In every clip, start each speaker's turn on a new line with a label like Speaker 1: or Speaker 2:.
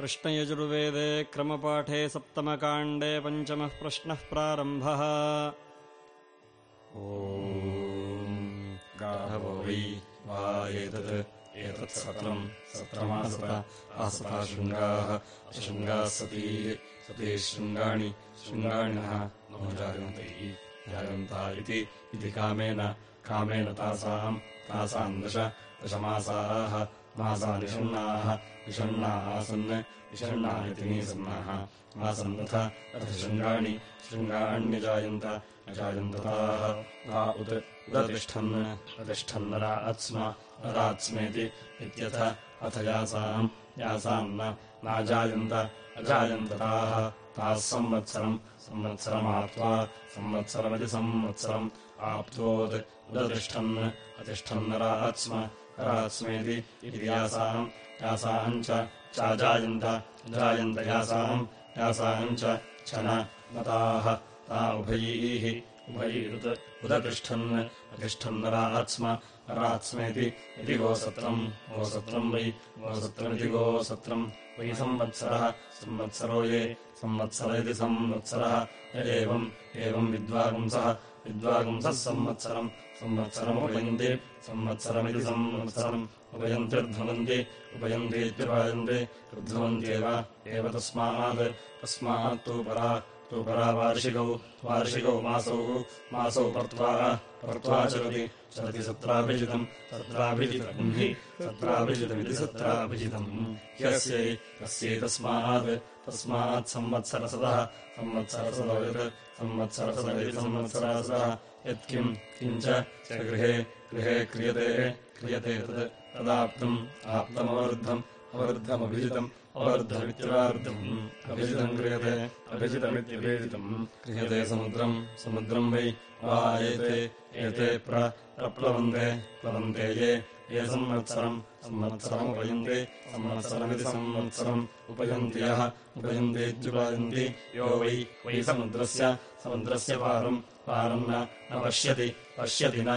Speaker 1: कृष्णयजुर्वेदे क्रमपाठे सप्तमकाण्डे पञ्चमः प्रश्नः प्रारम्भः।
Speaker 2: गाढवो वै वा एतत् एतत् सत्रम् सत्रमासत आसता शृङ्गाः शृङ्गाः सती सती शृङ्गाणि शृङ्गाणिनः नो जायन्ते जायन्ता इति कामेन कामेन तासाम् तासाम् दश दशमासाः मासा निषण्णाः निषण्णाः आसन् निषण्णा इति निसन्नाः आसन् तथा तथ शृङ्गाणि शृङ्गाण्यजायन्त अजायन्तताः। वा उत् उदतिष्ठन् प्रतिष्ठन्नरा अत्स्म नरात्स्मेति इत्यथ अथ यासाम् यासाम् नाजायन्त अजायन्तताः। ताः संवत्सरम् संवत्सरमाप्त्वा संवत्सरमिति संवत्सरम् आप्तोत्। उदतिष्ठन् अतिष्ठन्नरात्स्म रात्स्मेति इति यासाम् यासाम् च चाजायन्त अजायन्त यासाम् यासाम् च न ताः ता उभयैः उभयैरुत् उदतिष्ठन् अतिष्ठन्नरात्स्म रात्स्मेति इति गोसत्रम् गोसत्रम् वै गोसत्रमिति गोसत्रम्। वै संवत्सरः संवत्सरो ये संवत्सर इति संवत्सरः एवम् एवम् विद्वागुंसः विद्वागुंसः संवत्सरम् संवत्सरमुपयन्ति संवत्सरमिति संवत्सरम् उपयन्त्युर्ध्वन्ति उपयन्तीत्युपयन्ति ऋध्वन्त्येव एव तस्मात् तस्मात्तु परा तु परा वार्षिकौ वार्षिकौ मासौ मासौ पर्त्वा पर्त्वा चलति चलति सत्राभिजितम् तत्राभिजितम् हि सत्राभिजितमिति सत्राभिजितम्। ह्यस्यै तस्यै तस्मात् संवत्सरसदः संवत्सरसदवित् संवत्सरसदः। यत्किम् किञ्च गृहे गृहे क्रियते क्रियते तत्। तदाप्तम् आप्तमवरुद्धम् अवरुद्धमभिजितम् अवर्धमित्यवार्धम्। अभिजितम् क्रियते अभिजितमित्यभिजितम्। क्रियते समुद्रम् समुद्रम् वै वा एते एते प्रप्लवन्ते प्लवन्ते ये ये संवत्सरम् संवत्सरमुपयन्ति संवत्सरमिति संवत्सरम् उपयन्ति यः उपयन्तीत्युपयन्ति। यो वै वै समुद्रस्य समुद्रस्य पारम् पारम् न पश्यति पश्यति न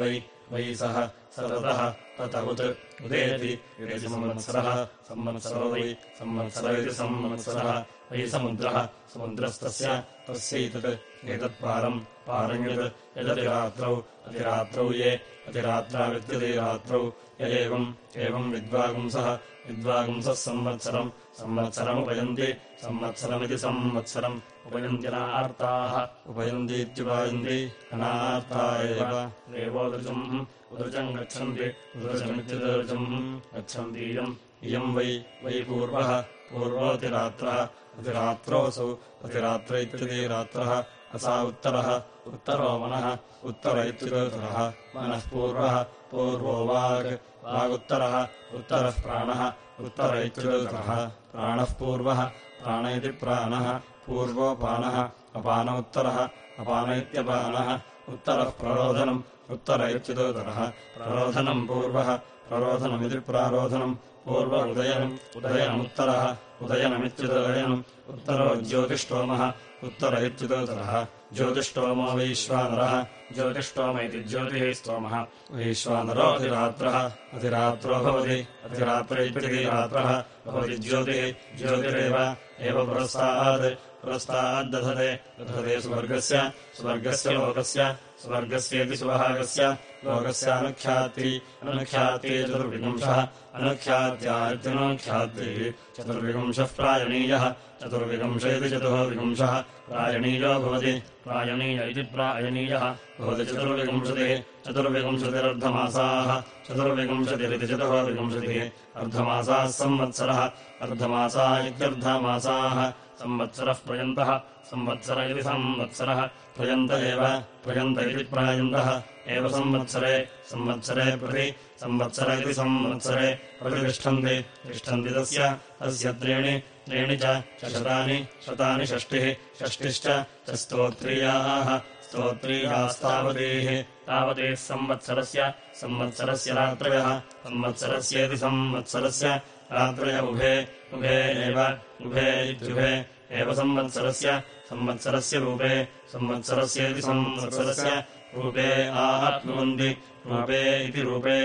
Speaker 2: वै वै सः स ततः तत उत् उदेति इति संवत्सरः संवत्सरो वै संवत्सर इति संवत्सरः। वै समुद्रः समुद्रस्तस्य तस्यैतत्। एतत्पारम् पारम् यत् यदतिरात्रौ अतिरात्रौ ये अतिरात्रावित्यतिरात्रौ य एवम् एवम् विद्वागुंसः विद्वागुंसः संवत्सरम् संवत्सरमुपयन्ति संवत्सरमिति संवत्सरम् उपयन्त्यनार्ताः उपयन्तीत्युपयन्ति अनार्ता एव। देवोदृजम् उदृजम् गच्छन्ति। उदृजमित्युदृजम् गच्छन्तीयम्। इयम् वै वै पूर्वः। पूर्वोऽतिरात्रः। अतिरात्रोऽसौ। अतिरात्र इत्यतिरात्रः असा उत्तरः। उत्तरो मनः। उत्तर इत्युदोत्तरः। मनः पूर्वः। पूर्वो वाग् वागुत्तरः उत्तरः प्राणः। उत्तर इत्युदोत्तरः। प्राणः पूर्वः। प्राण इति प्राणः पूर्वोपानः अपान उत्तरः अपान इत्यपानः उत्तरः प्ररोधनम् उत्तर इत्युदोत्तरः प्ररोधनम् पूर्वः प्ररोधनमिति प्रारोधनम् पूर्व उदयनम् उदयनमुत्तरः उदयनमित्युदयनम् उत्तरो ज्योतिष्टोमः उत्तर इत्युदोत्तरः ज्योतिष्टोमो वैश्वानरः ज्योतिष्टोम इति ज्योतिः स्तोमः। वैश्वानरो अतिरात्रः अतिरात्रो भवति। अतिरात्र इति रात्रः भवति ज्योतिः। ज्योतिरेव एव पुरस्तात्। पुरस्ताद्दधते। दधते स्वर्गस्य। स्वर्गस्य लोकस्य। स्वर्गस्येति सुभागस्य लोकस्यानुख्याति अनुख्याति चतुर्विंशः अनुख्यात्या इत्यनुख्याति चतुर्विंशः प्रायणीयः चतुर्विंश इति चतुर्विंशः प्रायणीयो भवति प्रायणीय इति प्रायणीयः। भवति चतुर्विंशतिः चतुर्विंशतिरर्धमासाः चतुर्विंशतिरिति चतुर्विंशतिः अर्धमासाः संवत्सरः अर्धमासा इत्यर्धमासाः संवत्सरः प्रयन्तः संवत्सर इति संवत्सरः प्रयन्त एव प्रयन्त इति प्रायन्तः एव संवत्सरे संवत्सरे प्रति संवत्सर इति संवत्सरे प्रतिष्ठन्ति। तिष्ठन्ति तस्य तस्य त्रीणि त्रीणि च शतानि शतानि षष्टिः षष्टिश्च च स्तोत्रीयाः स्तोत्रीयास्तावतीः। तावतीः संवत्सरस्य संवत्सरस्य रात्रयः संवत्सरस्येति संवत्सरस्य रात्रय उभे उभे एव उभे इत्युभे एव संवत्सरस्य संवत्सरस्य रूपे संवत्सरस्येति संवत्सरस्य रूपे आप्नुवन्ति रूपे इति रूपे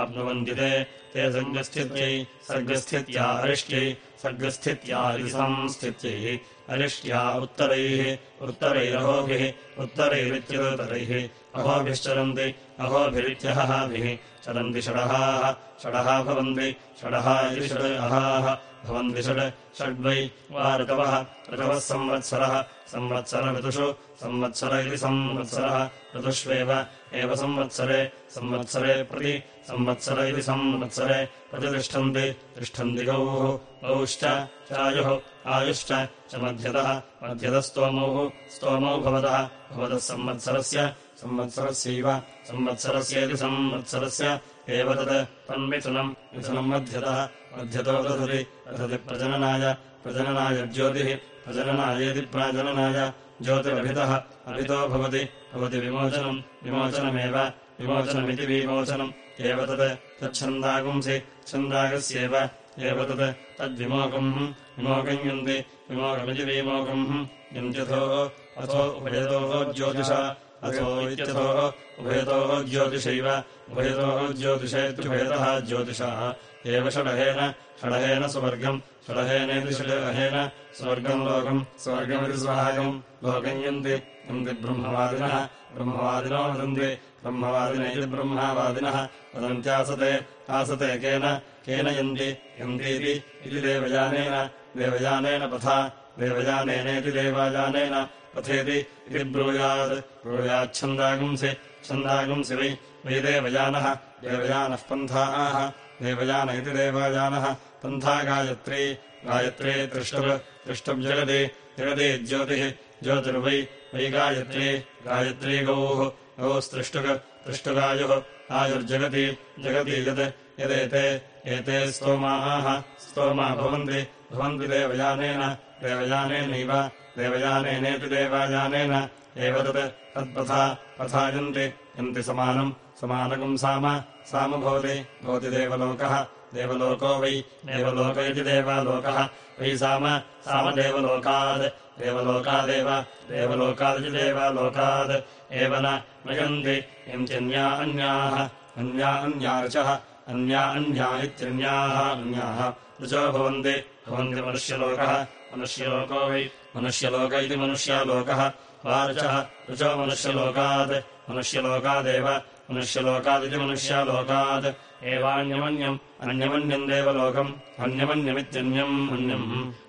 Speaker 2: आप्नुवन्ति ते। ते सङ्गस्थित्यै सर्गस्थित्या अरिष्ट्यै सर्गस्थित्या इति संस्थित्यै। अरिष्ट्या उत्तरैः उत्तरैरहोभिः उत्तरैरित्युत्तरैः अहोभिश्चरन्ति अहोभिरित्यहभिः चरन्ति षडहाः षडः भवन्ति षडः इति षड् अहाः। भवन्ति षड् षड्वै वा ऋतवः ऋतवः संवत्सरः। संवत्सर ऋतुषु संवत्सर इति संवत्सरः। ऋतुष्वेव एव संवत्सरे संवत्सरे प्रति संवत्सर इति संवत्सरे प्रतितिष्ठन्ति। तिष्ठन्ति गौः गौश्च चायुः आयुश्च च मध्यतः। मध्यतस्तोमौः स्तोमौ भवतः। भवतः संवत्सरस्य संवत्सरस्यैव संवत्सरस्येति संवत्सरस्य एव तत् तन्मिथुनम् मिथुनम् मध्यतः मध्यतो दधति दधति प्रजननाय प्रजननाय ज्योतिः प्रजननायेति प्राजननाय ज्योतिरभितः अभितो भवति भवति विमोचनम् विमोचनमेव विमोचनमिति विमोचनम् एव तत् तच्छन्दागुंसि छन्दागस्येव एव तत् तद्विमोकम् विमोकम् यन्ति विमोकमिति विमोकम् यन्त्यथो अथो ज्योतिषा अथो इत्यथोः उभयतोः ज्योतिषैव उभयतोः ज्योतिषेत्युभयतः ज्योतिषः। एव षडहेन षडहेन सुवर्गम् षडहेनेति षडहेन स्वर्गम् लोकम् स्वर्गमिति स्वाहागम् लोकम् यन्ति यन्ति ब्रह्मवादिनः ब्रह्मवादिनो वदन्ति ब्रह्मवादिन इति ब्रह्मवादिनः। वदन्त्यासते आसते केन केन यन्ति यन्तीति इति देवयानेन देवयानेन पथा देवयानेनेति देवायानेन पथेति इति ब्रूयात् ब्रूयाच्छन्दागुंसि छन्दागुंसि। वै। वै देवयानः। देवयानः पन्थाः। देवयान इति देवयानः। पन्था गायत्री। गायत्री तृष्टुर् तृष्टुब्जगति जगति ज्योतिः। ज्योतिर्वै। वै गायत्री। गायत्री गौः। गौस्तृष्टुक् तृष्टुगायुः आयुर्जगति जगति यत् यदेते एते स्तोमाः स्तोमा भवन्ति भवन्ति देवयानेन देवयानेनैव देवयानेनेति देवायानेन एव तत् तत्पथा पथा यन्ति समानम् समानकम् साम साम भवति भवति देवलोकः देवलोको वै देवलोक इति देवालोकः वै साम सामदेवलोकात् देवलोकादेव देवलोकादिति देवालोकात् एव न यन्ति यन्त्यन्या अन्याः अन्या अन्या ऋचः अन्या अन्या इत्यन्याः अन्याः ऋचो भवन्ति भवन्ति मनुष्यलोकः। मनुष्यलोको वै मनुष्यलोक इति मनुष्यालोकः। वार्चः ऋचो मनुष्यलोकात् मनुष्यलोकादेव मनुष्यलोकादिति मनुष्यालोकात् एवान्यमन्यम् अन्यमन्यम् देवलोकम् अन्यमन्यमित्यन्यम् अन्यम्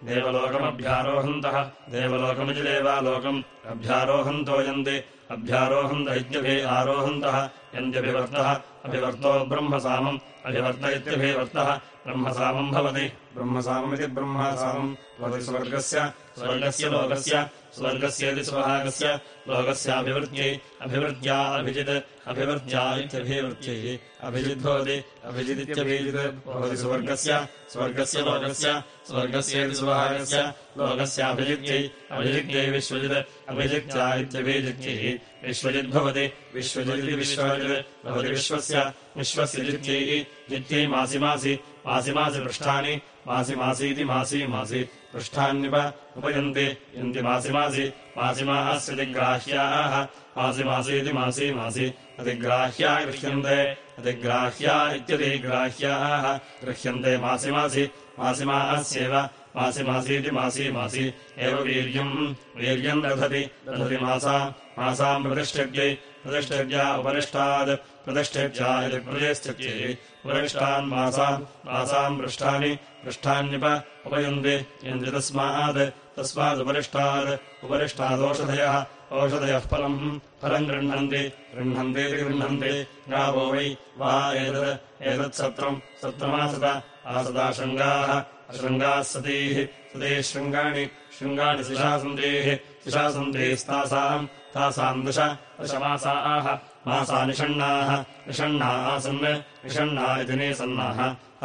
Speaker 2: देवलोकमभ्यारोहन्तः देवलोकमिति देवालोकम्। अभ्यारोहन्तो यन्ति अभ्यारोहन्त इत्यभि आरोहन्तः यन्त्यभिवर्तः अभिवर्तो ब्रह्मसामम् अभिवर्त इत्यभिवर्तः ब्रह्मसामम् भवति। ब्रह्मसाममिति ब्रह्मसामम् भवति स्वर्गस्य स्वर्गस्य लोकस्य स्वर्गस्येति स्वभागस्य लोकस्याभिवृत्यै अभिवृत्या अभिजित् अभिवृत्या इत्यभिवृत्यै अभिजिद्भवति, अभिजिदित्यभिजित् भवति स्वर्गस्य स्वर्गस्य लोकस्य स्वर्गस्येति स्वभागस्य लोकस्याभिजित्यै अभिजित्यै विश्वजित्, अभिजित्या इत्यभिजित्यै विश्वजिद्भवति विश्वजिदिति विश्वजित्, भवति विश्वस्य विश्वस्य जित्यै जित्यै मासि मासि मासि मासि पृष्ठानि मासि मासीति मासि मासि पृष्ठान्युप उपयन्ति यन्ति मासि मासि मासि ग्राह्याः मासि मासीति मासि मासि अतिग्राह्या गृह्यन्ते अतिग्राह्या इत्यतिग्राह्याः गृह्यन्ते मासि मासि मासि मास्येव मासि मासीति मासि एव वीर्यम् वीर्यम् दधति दधति मासा मासाम् प्रतिष्ठत्यै प्रतिष्ठत्या उपरिष्टात् प्रतिष्ठेत्या इति प्रतिष्ठत्यै उपरिष्टान् मासाम् पृष्ठानि पृष्ठान्युप उपयन्ति। यन्ति तस्मात् तस्मादुपरिष्टात् उपरिष्टादोषधयः ओषधयः फलम् फलम् गृह्णन्ति। गृह्णन्तीति गृह्णन्ति। गावो वै वा एतत् एतत्सत्रम् सत्रमासत। आसदा शृङ्गाः अशृङ्गाः सतीः सतीः शृङ्गाणि शृङ्गाणि शिशासन्तीः शिशासन्तीस्तासाम् तासाम् दश दशमासाः मासा निषण्णाः निषण्णा आसन् निषण्णा इति निसन्नाः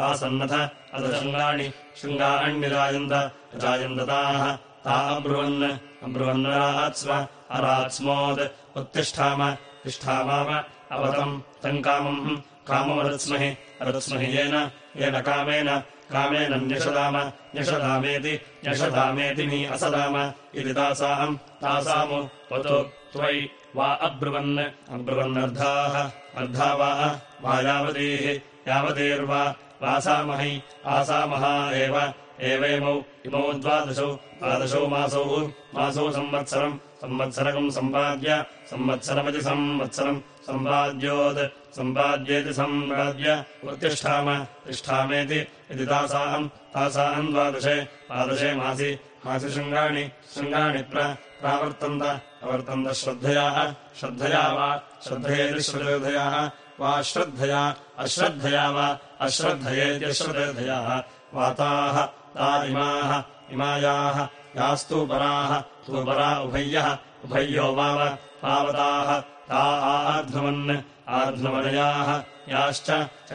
Speaker 2: आसन्नथ अथ शृङ्गाणि शृङ्गाण्यजायन्त जायन्तताः। ता अब्रुवन् अब्रुवन्नरात्स्व अरात्स्मोत् उत्तिष्ठाम तिष्ठामाव अवतम् तम् कामम् काममरुत्स्महि अरुत्स्महि येन येन कामेन कामेन न्यषदाम न्यषदामेति न्यषदामेति नि असदाम। इति तासाम् तासामु त्वतु त्वयि वा अब्रुवन्। अब्रुवन्नर्धाः। अर्धा वा वा यावतीः यावतीर्वा वासामहै आसामहा एव। एवेमौ इमौ द्वादशौ द्वादशौ मासौ मासौ संवत्सरम्। संवत्सरकम् सम्पाद्य संवत्सरमिति संवत्सरम्। सम्पाद्योत् सम्पाद्येति सम्पाद्य उत्तिष्ठाम तिष्ठामेति इति तासाम् तासाम् द्वादशे द्वादशे मासि मासि शृङ्गाणि शृङ्गाणि प्रावर्तन्त अवर्तन्त श्रद्धयाः श्रद्धया वा श्रद्धयेति श्रद्धयाः वा श्रद्धया अश्रद्धया वा अश्रद्धयेत्यश्रद्धयाः वाताः ता इमाः इमायाः यास्तूपराः तूपरा उभय्यः उभय्यो वाव पावताः ता आर्ध्वमन् आर्ध्वमनयाः याश्च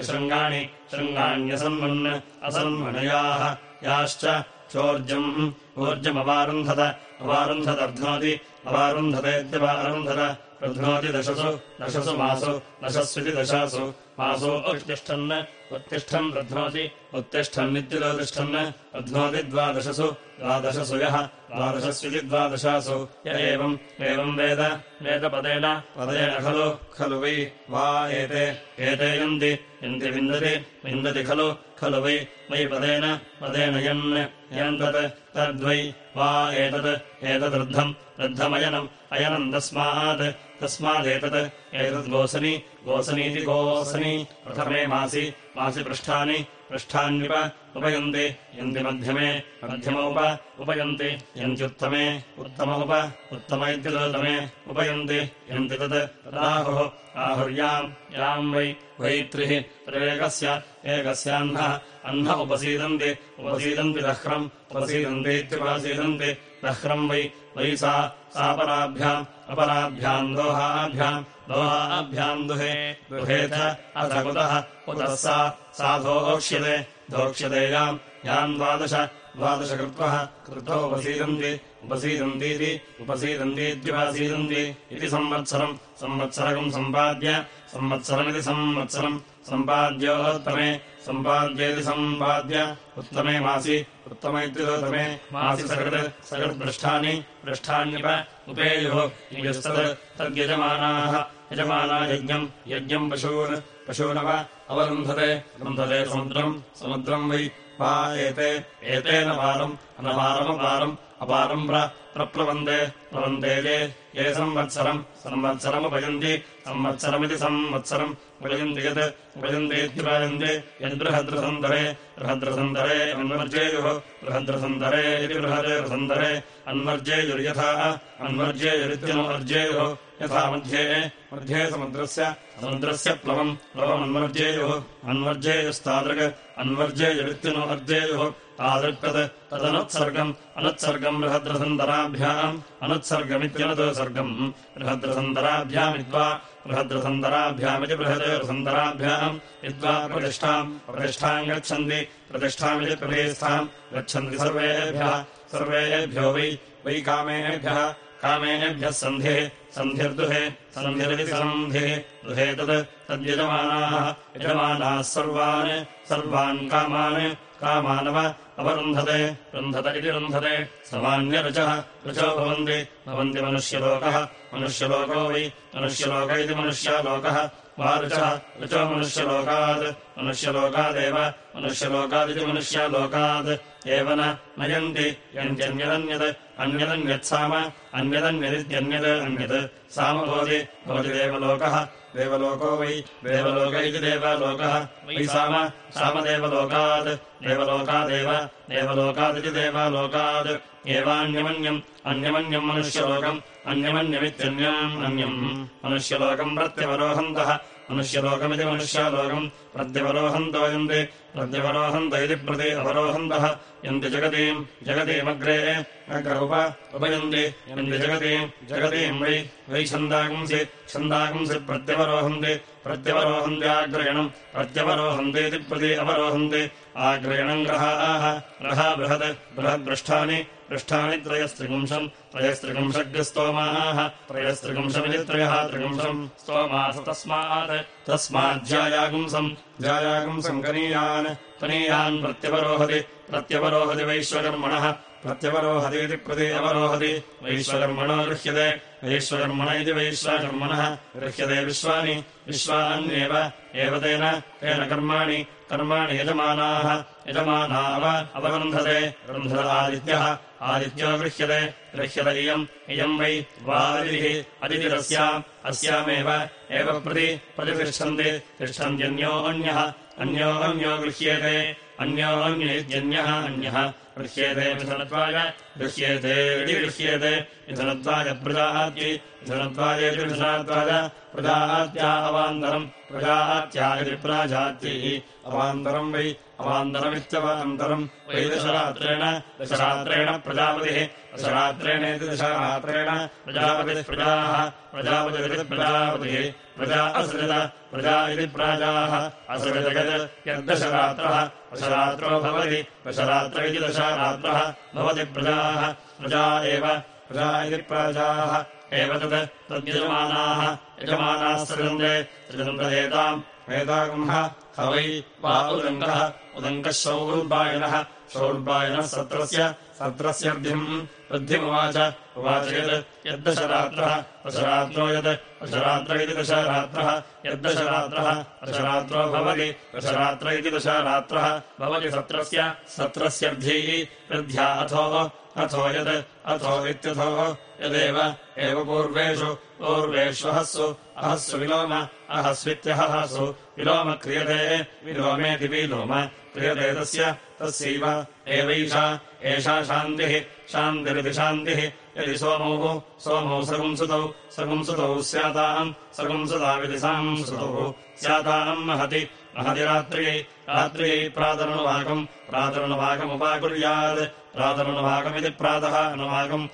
Speaker 2: शृङ्गाणि शृङ्गाण्यसन्मन् असन्मनयाः याश्च चोर्जम्। ऊर्जमवारुन्धत। अवारुन्धतर्ध्नोति। अवारुन्धतेत्यवारुन्धत रध्नोति दशसु। दशसु मासु। दशस्विति दशासु। मासो उत्तिष्ठन् उत्तिष्ठन् रध्नोति उत्तिष्ठन्नित्युतिष्ठन् रध्नोति द्वादशसु द्वादशसु यः। द्वादशस्विति द्वादशासु य एवम् एवम् वेद। वेदपदेन। पदेन खलु। खलु वै वा एते। एते यन्ति यन्ति विन्दति। विन्दति खलु। खलु वै। वै पदेन। पदेन यन्। यन्तत् तद्वै। वा एतत्। एतदृद्धम् वृद्धमयनम् अयनम् तस्मात् तस्मादेतत् एतद्गोसनि गोसनीति गोसनि प्रथमे मासि मासि पृष्ठानि पृष्ठान्युप उपयन्ति यन्ति मध्यमे मध्यमोप उपयन्ति यन्त्युत्तमे उत्तमोप उत्तम इत्युत्तमे उपयन्ति यन्ति तत् तदाहुः आहुर्याम् याम् वै वै त्रिः त्रिरेकस्य एकस्याह्नः अह्न उपसीदन्ति उपसीदन्ति दह्रम् उपसीदन्तीत्युपसीदन्ति दह्रम् वै वै सा सापराभ्याम् अपराभ्याम् दोहाभ्याम् दोहाभ्याम् दुहे अथ कुतः कुतः सा साधोक्ष्यते धोक्ष्यते याम्। याम् द्वादश द्वादश कृत्वः कृत्वा उपसीदन्ति उपसीदन्तीति उपसीदन्तीत्युपासीदन्ति इति संवत्सरम्। संवत्सरकम् सम्पाद्य संवत्सरमिति संवत्सरम्। सम्पाद्योत्तमे सम्पाद्येति सम्पाद्य। उत्तमे मासि उत्तम इत्युत्तमे मासि सकृत् सकृत्पृष्ठानि पृष्ठान्युप उपेयुः। यस्तत् तद्यजमानाः यजमाना यज्ञम् यज्ञम् पशून् पशूनव अवरुन्धते रुन्धते समुद्रम् समुद्रम् वै वा एते एतेन वारम् अनवारमपारम् अपारम् प्रप्लवन्ते प्लवन्ते ये ये संवत्सरम् संवत्सरमुपयन्ति संवत्सरमिति संवत्सरम् उपयन्ति यत् उपयन्तीत्युपयन्ति यद्बृहद्रसन्दरे बृहद्रसन्दरे अन्वर्जेयुः बृहद्रसन्दरे इति बृहद्रसन्दरे अन्वर्जेयुर्यथा अन्वर्जेयुरित्यनुवर्जेयुः यथा मध्ये मध्ये समुद्रस्य समुद्रस्य प्लवम् प्लवमन्वर्जेयुः अन्वर्जेयुस्तादृक् अन्वर्जेयुरित्यनुवर्जेयुः तादृक्तत् तदनुत्सर्गम् अनुत्सर्गम् बृहद्रसन्दराभ्याम् अनुत्सर्गमित्यनुत्सर्गम् बृहद्रसन्दराभ्यामिद्वा बृहद्रसन्दराभ्यामिति बृहद्रसन्दराभ्याम् विद्वा प्रतिष्ठाम् प्रतिष्ठाम् गच्छन्ति प्रतिष्ठामिति प्रतिष्ठाम् गच्छन्ति सर्वेभ्यः सर्वेभ्यो वै वै कामेभ्यः कामेभ्यः सन्धिः सन्धिर्दुहे सन्धिरिति सन्धिः दुहे तत् तद्यजमानाः यजमानाः सर्वान् सर्वान् कामान् कामानव अवरुन्धते रुन्धत इति रुन्धते समान्यरुचः रुचो भवन्ति भवन्ति मनुष्यलोकः मनुष्यलोको वै मनुष्यलोक इति मनुष्यालोकः वा रुचः रुचो मनुष्यलोकात् मनुष्यलोकादेव मनुष्यलोकादिति मनुष्यालोकात् एव न नयन्ति यन्त्यन्यदन्यत् अन्यदन्यत्साम अन्यदन्यदित्यन्यत् अन्यत् साम भवति भवति देवलोकः देवलोको वै देवलोक इति देवलोकः वै साम सामदेवलोकात् देवलोकादेव देवलोकादिति देवालोकात् एवान्यमन्यम् अन्यमन्यम् मनुष्यलोकम् अन्यमन्यमित्यन्यम् अन्यम् मनुष्यलोकम् प्रत्यवरोहन्तः मनुष्यलोकमिति मनुष्यालोकम् प्रत्यवरोहन्तो यन्ति प्रत्यवरोहन्त इति प्रति अवरोहन्तः। यन्ति जगतीम् जगतीमग्रे अग्रउप उपयन्ति। यन्ति जगतीम् जगतीम् वै वै छन्दागुंसि छन्दागुंसि प्रत्यवरोहन्ति। प्रत्यवरोहन्त्याग्रयणम् प्रत्यवरोहन्तीति प्रति अवरोहन्ति आग्रयणम् ग्रहाः ग्रहा बृहत्। बृहद्पृष्ठानि पृष्ठानि। त्रयस्त्रिपुंशम्। त्रयस्त्रिपुंशग्रस्तोमाः त्रयस्त्रिपुंशमिति त्रयः त्रिपुंशम्। स्तोमास तस्मात्। तस्माज्जायागुंसम् जायागुंसम्। कनीयान्। कनीयान् प्रत्यवरोहति। प्रत्यवरोहति वैश्वकर्मणः। प्रत्यवरोहतीति प्रति अवरोहति। वैश्वकर्मणो गृह्यते। वैश्वकर्मण इति वैश्वकर्मणः। गृह्यते विश्वानि। विश्वान्येव। एव तेन। तेन कर्माणि कर्माणि यजमानाः यजमानाव अवगृन्धते गृन्धत आदित्यः आदित्यो गृह्यते गृह्यत इयम् इयम् वै वादिः अदितिरस्याम् अस्यामेव एव प्रति प्रतितिष्ठन्ति तिष्ठन्त्यन्यो अन्यः अन्यो अन्यो गृह्येते अन्यो अन्यः गृह्येते मिथुनत्वाय गृह्येते इति गृह्येते मिथुनत्वाय प्रजात्यै मिथुनत्वायेति मिथुनत्वाय प्रजात्या अवान्तरम् प्रजात्या इति प्राजात्यै अवान्तरम् वै अवान्तरमित्यवान्तरम् वै दशरात्रेण दशरात्रेण प्रजापतिः दशरात्रेणेति दशरात्रेण प्रजापतिः प्रजाः प्रजापतिरिति प्रजापतिः। प्रजा असृजत प्रजा इति प्राजाः। असृजगत् यद्दशरात्रः दशरात्रो भवति दशरात्र इति दशरात्रः भवति प्रजाः प्रजा। एव। प्रजा इति प्राजाः। एव तत् तद्यजमानाः। यजमानाः सृजन्ते सृजन्तेताम् वेदागुम्ह। ह वै वा उदङ्कः। उदङ्कः शौर्बायनः सत्रस्य। सत्रस्यर्धिम् वृद्धिमुवाच उवाच यत् यद्दशरात्रः, दशरात्रो यत् दशरात्र इति दशरात्रः। यद्दशरात्रः, दशरात्रो भवति। दशरात्र इति दशरात्रः भवति सत्रस्य। सत्रस्यर्धिः वृद्ध्या अथो। अथो यत् अथो इत्यथो। यदेव। एव पूर्वेषु। पूर्वेष्वहस्सु। अहस्सु विलोम। अहस्वित्यहसु विलोम क्रियते। विलोमेति विलोम। क्रियते तस्य। तस्यैव। एवैषा। एषा शान्तिः शान्तिरिति शान्तिः। यदि सोमौ सोमौ सगुंसुतौ सगुंसुतौ स्याताम् सगुंसुतामिति सांसुतौ स्याताम् महति महति रात्र्यै रात्र्यै प्रातरनुवाकम् प्रातरनुवाकमुपाकुर्यात् प्रातरनुवाकमिति प्रातः अनुवाकम्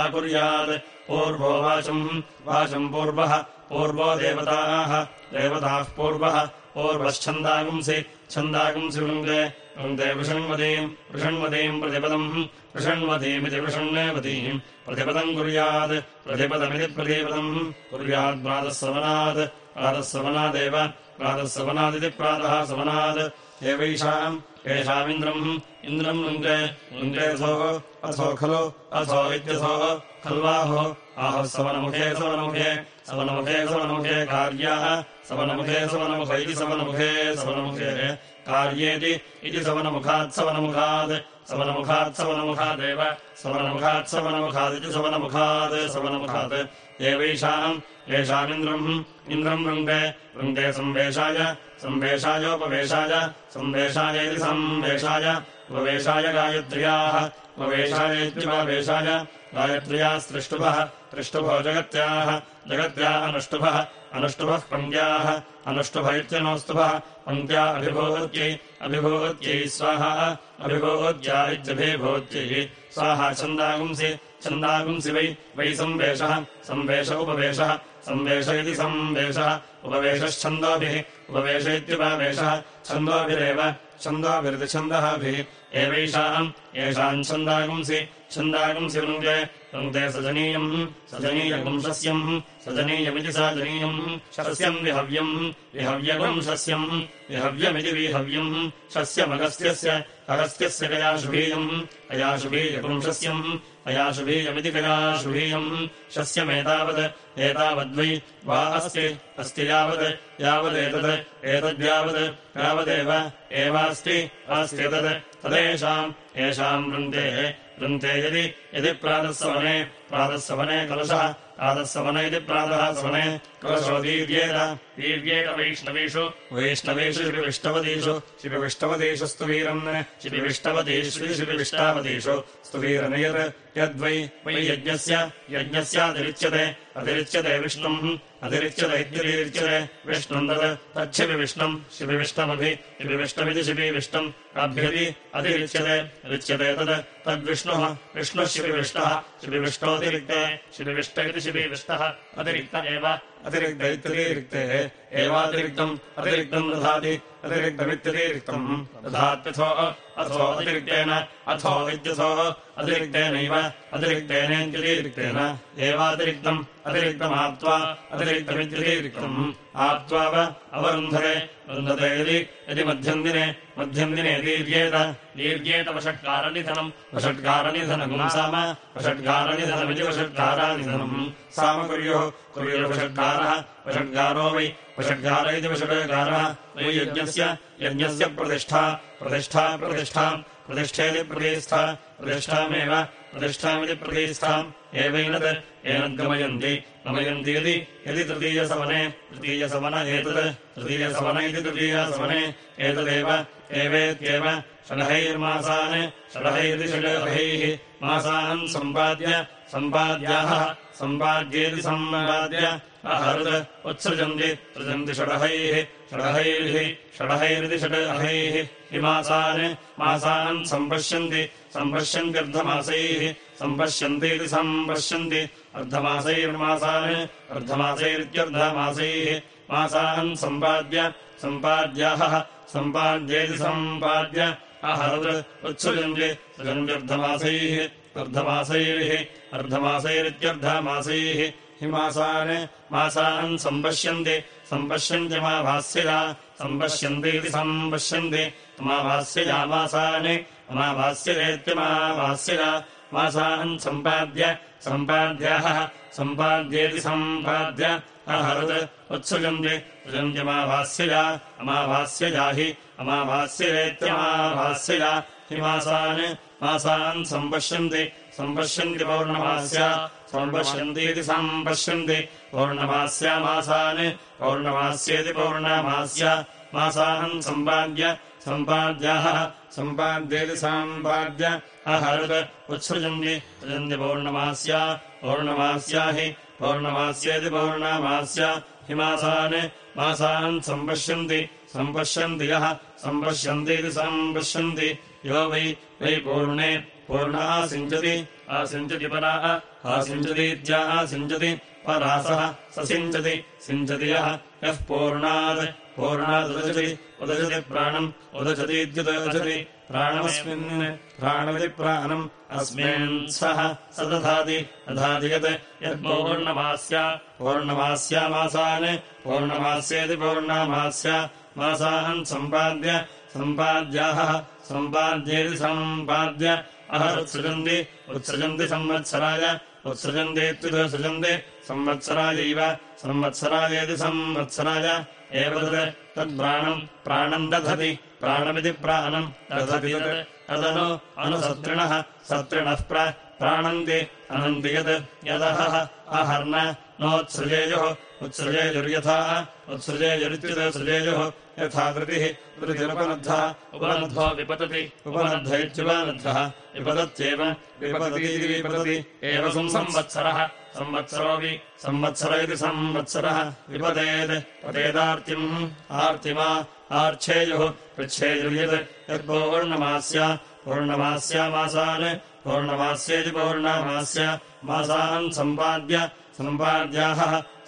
Speaker 2: आकुर्यात्। पूर्वो वाचम् वाचम् पूर्वः पूर्वो देवताः देवताः पूर्वः पूर्वश्छन्दागुंसि छन्दागुंसि वृङ्गे। वृङ्गे वृषण्वतीम् वृषण्वतीम् प्रतिपदम्। वृषण्वतीमिति वृषण्वतीम् प्रतिपदम् कुर्यात्। प्रतिपदमिति प्रतिपदम् प्रातःसवनात् प्रातःसवनादेव प्रातःसवनादिति प्रातः सवनात् एवैषाम्। येषामिन्द्रम् इन्द्रम् वृङ्गे। वृङ्गेऽथो अथो खलु। अथो इत्यथो खल्वाहो। आहो सवनमुखे सवनमुखे। सवनमुखे सवनमुखे कार्याः सवनमुखे सवनमुख इति सवनमुखे सवनमुखे कार्येति इति सवनमुखात् सवनमुखात् सवनमुखात् सवनमुखादेव सवनमुखात् सवनमुखादिति सवनमुखात् सवनमुखात् एवैषाम् येषामिन्द्रम् इन्द्रम् वृङ्गे वृङ्गे संवेशाय संवेशायोपवेशाय संवेशाय इति संवेशाय उपवेशाय गायत्र्याः उपवेशाय गायत्र्याः सृष्टुभः तृष्टुभो जगत्याः जगत्या अनुष्टुभः अनुष्टुभः पङ्क्याः अनुष्टुभ इत्यनोस्तुभः पङ्क्त्या अभिभूत्यै अभिभूत्यै स्वाहा अभिभूत्या इत्यभिभूत्यै स्वाहा छन्दागुंसि छन्दागुंसि वै वै संवेशः संवेश उपवेशः संवेश इति संवेशः उपवेशश्छन्दोभिः उपवेश इत्युपवेशः छन्दोभिरेव छन्दोभिरिति छन्दःभिः एवैषाम् येषाम् छन्दागुंसि छन्दागुंसि वृङ्गे वृङ्गे सजनीयम् सजनीयगुम् शस्यम् सजनीयमिति सजनीयम् शस्यम् विहव्यम् विहव्यगुम् शस्यम् विहव्यमिति विहव्यम् शस्यमगस्त्यस्य अगस्त्यस्य कयाशुभीयम् कयाशुभीयगुम् शस्यम् अयाशुभीयमिति कयाशुभीयम् शस्यमेतावत् एतावद्वै वा अस्ति अस्ति यावत् यावदेतत् एतद्यावत् यावदेव एवास्ति अस्त्येतत् तदेषाम् येषाम् वृन्ते वृन्ते यदि यदि प्रातःसवने प्रातःसवने कलशः प्रातःसवन इति प्रातः कलशो दीर्येत वैष्णवेषु वैष्णवेषु शिपिविष्टवतीषु शिपिविष्टवतीषु स्तुवीरम् शिपिविष्टवतीषु शिपिविष्टावतीषु स्तुवीरनयत् यद्वै वै यज्ञस्य यज्ञस्यातिरिच्यते अतिरिच्यते विष्णुम् अतिरिच्यत विष्णुम् तत् तच्छिपिविष्णम् शिपिविष्टमभि शिपिविष्टमिति शिपिविष्टम् अभ्यति अतिरिच्यते रिच्यते तत् तद्विष्णुः विष्णुः शिपिविष्टः शिपिविष्टोऽतिरिक्ते शिपिविष्ट इति शिपिविष्टः अतिरिक्त एव अतिरिक्त एवातिरिक्तम् अतिरिक्तम् दधाति अतिरिक्तमित्यतिरिक्तम् दधात्यथो अथो अतिरिक्तेन अथो इत्यथो अतिरिक्तेनैव अतिरिक्तेनेत्यतिरिक्तेन एवातिरिक्तम् अतिरिक्तमाप्त्वा अतिरिक्तमित्यतिरिक्तम् आप्त्वाव अवरुन्धते रुन्धते यदि यदि मध्यन्दिने मध्यन्दिने दीर्घेत वषट्कारनिधनम्। वषट्कारनिधनम् साम वषट्कारनिधनमिति वषट्कारानिधनम्। साम कुर्युः कुर्युर्वषट्कारः वषट्कारो वै वषट्कार इति वषट्कारः वै यज्ञस्य यज्ञस्य प्रतिष्ठा प्रतिष्ठा, प्रतिष्ठाम्, प्रतिष्ठेति प्रतिष्ठा, प्रतिष्ठामेव, प्रतिष्ठामिति प्रतिष्ठाम्। एवैनत् एनद्गमयन्ति गमयन्ति यदि यदि तृतीयसवने तृतीयसवन एतत् तृतीयसवन इति तृतीयसवने एतदेव, एवेत्येव, षडहैर्मासान् षडहैरिति षडहैः मासान् सम्पाद्य सम्पाद्याः सम्पाद्येति सम्पाद्य अहरुत् उत्सृजन्ति, सृजन्ति षडहैः षडहैः, षडहैरिति षडहैः हिमासान् मासान् सम्पश्यन्ति, सम्पश्यन्त्यर्धमासैः, सम्पश्यन्तीति सम्पश्यन्ति। अर्धमासैर्मासान्, अर्धमासैरित्यर्धमासैः। मासान् सम्पाद्य, सम्पाद्याः, सम्पाद्येति सम्पाद्य अहरुत् उत्सृजन्ति, सृजन्त्यर्धमासैः। अर्धमासैः अर्धमासैरित्यर्धमासैः। हिमासान् मासान् सम्पश्यन्ति। सम्पश्यन्त्यमाभास्यया सम्पश्यन्तीति सम्पश्यन्ति अमाभास्यया मासान् अमाभास्यरेत्यमाभास्यया मासान् सम्पाद्य सम्पाद्याः। सम्पाद्येति सम्पाद्य। अहरुत् उत्सृजन्ति। सृजन्त्यमाभास्यया अमाभास्यया हि। अमाभास्यरेत्यमाभास्यया हिमासान् मासान् सम्पश्यन्ति। सम्पश्यन्ति पौर्णमास्या। सम्पश्यन्तीति सम्पश्यन्ति। पौर्णमास्या मासान् पौर्णमास्येति पौर्णमास्या। मासान् सम्पाद्य। सम्पाद्याः। सम्पाद्येति सम्पाद्य। अहरुत् उत्सृजन्ति सृजन्ति पौर्णमास्या। पौर्णमास्या हि। पौर्णमास्येति पौर्णमास्या। हिमासान् मासान् सम्पश्यन्ति। सम्पश्यन्ति यः। सम्पश्यन्तीति सम्पश्यन्ति यो वै वै पूर्णे पूर्णा सिञ्चति आसिञ्चति परा आसिञ्चतीत्या आसिञ्चति परासः स सिञ्चति यः। यः पूर्णात् पूर्णादुदचति उदचति प्राणम् प्राणमस्मिन् प्राणमिति प्राणम् अस्मिन् सः स दधाति दधाति यत् यत्पूर्णमास्या पूर्णमास्येति पूर्णमास्या मासान् सम्पाद्य सम्पाद्याः सम्पाद्येति सम्पाद्य। अहरुत्सृजन्ति उत्सृजन्ति। संवत्सराय। उत्सृजन्तीत्युत्सृजन्ति संवत्सरायैव। संवत्सरायेति संवत्सराय। एव तत्। तद्प्राणम् प्राणम् दधति। प्राणमिति प्राणम् दधति यत्। तदनु अनुसत्रिणः। सत्रिणः प्राणन्ति। अनन्ति यत्। यदहः अहर्न नोत्सृजेयुः। उत्सृजेयुर्यथा। उत्सृजेयुरित्युत्सृजेयुः यथा धृतिः धृतिरुपनद्धः उपनद्धो विपतति उपनद्ध इत्युपनद्धः विपततीति विपतति एव संवत्सरः संवत्सरोऽपि संवत्सर इति संवत्सरः। विपदेत् पदेदार्तिम् आर्तिमा आर्च्छेयुः पृच्छेयुर्यत् यत्पौर्णमास्या पौर्णमास्या मासान् पौर्णमास्येति पौर्णमास्य मासान् सम्पाद्य सम्पाद्याः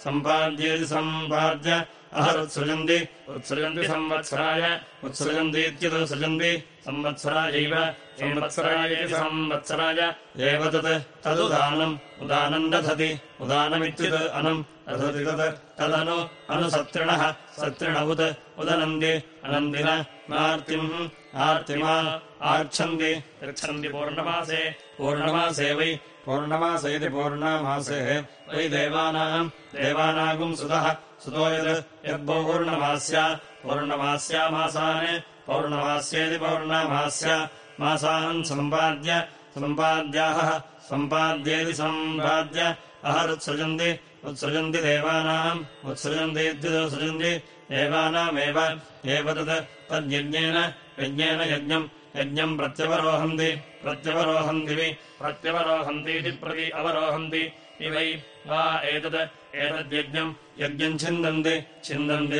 Speaker 2: सम्पाद्येति सम्पाद्य अहरुत्सृजन्ति उत्सृजन्ति संवत्सराय। उत्सृजन्तीत्युत्सृजन्ति संवत्सरायैव। संवत्सरायेति संवत्सराय। एव तत्। तदुदानम्। उदानम् दधति। उदानमित्युत् अनम्। दधति तत्। तदनु अनुसत्रिणः। सत्रिणवुत् उदनन्ति। अनन्दिन नार्तिम्। आर्तिमा। आर्च्छन्ति। गच्छन्ति पूर्णमासे। पूर्णमासे वै। पूर्णमास पूर्णमासे। वै देवानाम्। देवानागुम् सुतः सुतो यत् यद्पौर्णमास्या पौर्णमास्या मासान् पौर्णमास्येति पौर्णमास्या मासान् सम्पाद्य सम्पाद्याः सम्पाद्येति सम्पाद्य। अहरुत्सृजन्ति उत्सृजन्ति देवानाम् उत्सृजन्तीत्युत्सृजन्ति देवानामेव एव तत् तद्यज्ञेन यज्ञेन यज्ञम् यज्ञम् प्रत्यवरोहन्ति प्रत्यवरोहन्ति प्रत्यवरोहन्तीति प्रति अवरोहन्ति इवै वा एतत् एतद्यज्ञम् यज्ञम् छिन्दन्ति छिन्दन्ति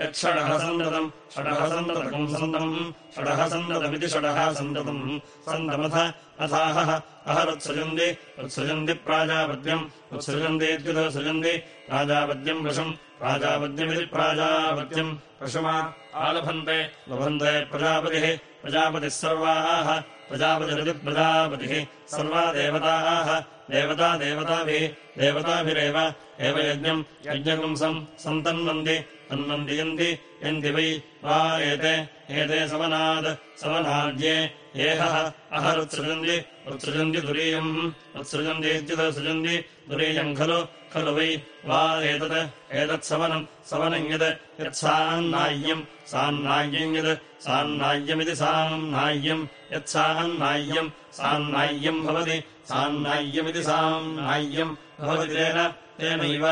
Speaker 2: यत्षडः सन्ततम् षडः सन्ततम् सन्तम् षडः सन्ततमिति षडः सन्ततम्। सन्तमथ अथाहः अहरुत्सृजन्ति उत्सृजन्ति प्राजापत्यम् उत्सृजन्तीत्युत्सृजन्ति प्राजापत्यम् वशम् प्राजापत्यमिति प्राजापत्यम् पशुमा आलभन्ते लभन्ते प्रजापतिः प्रजापतिः सर्वाः प्रजापतिरिति प्रजापतिः सर्वा देवताः। देवता देवताभिः देवताभिरेव। एव यज्ञम् यज्ञपुंसम् सन्तन्वन्ति। तन्वन्ति यन्ति यन्ति वै वा एते एते सवनाद् सवनाद्ये येहः अहरुत्सृजन्ति उत्सृजन्ति तुरीयम् उत्सृजन्ति इत्युत्सृजन्ति तुरीयम् खलु खलु वै वा एतत् एतत्सवनम् सवनम् यत् यत्सान्नाय्यम् सान्नाय्यम् यत् सान्नाय्यमिति सान्नाय्यम् यत्सान्नाय्यम् सान्नाय्यम् भवति सान्नाय्यमिति सान्नाय्यम् भवति तेन तेनैव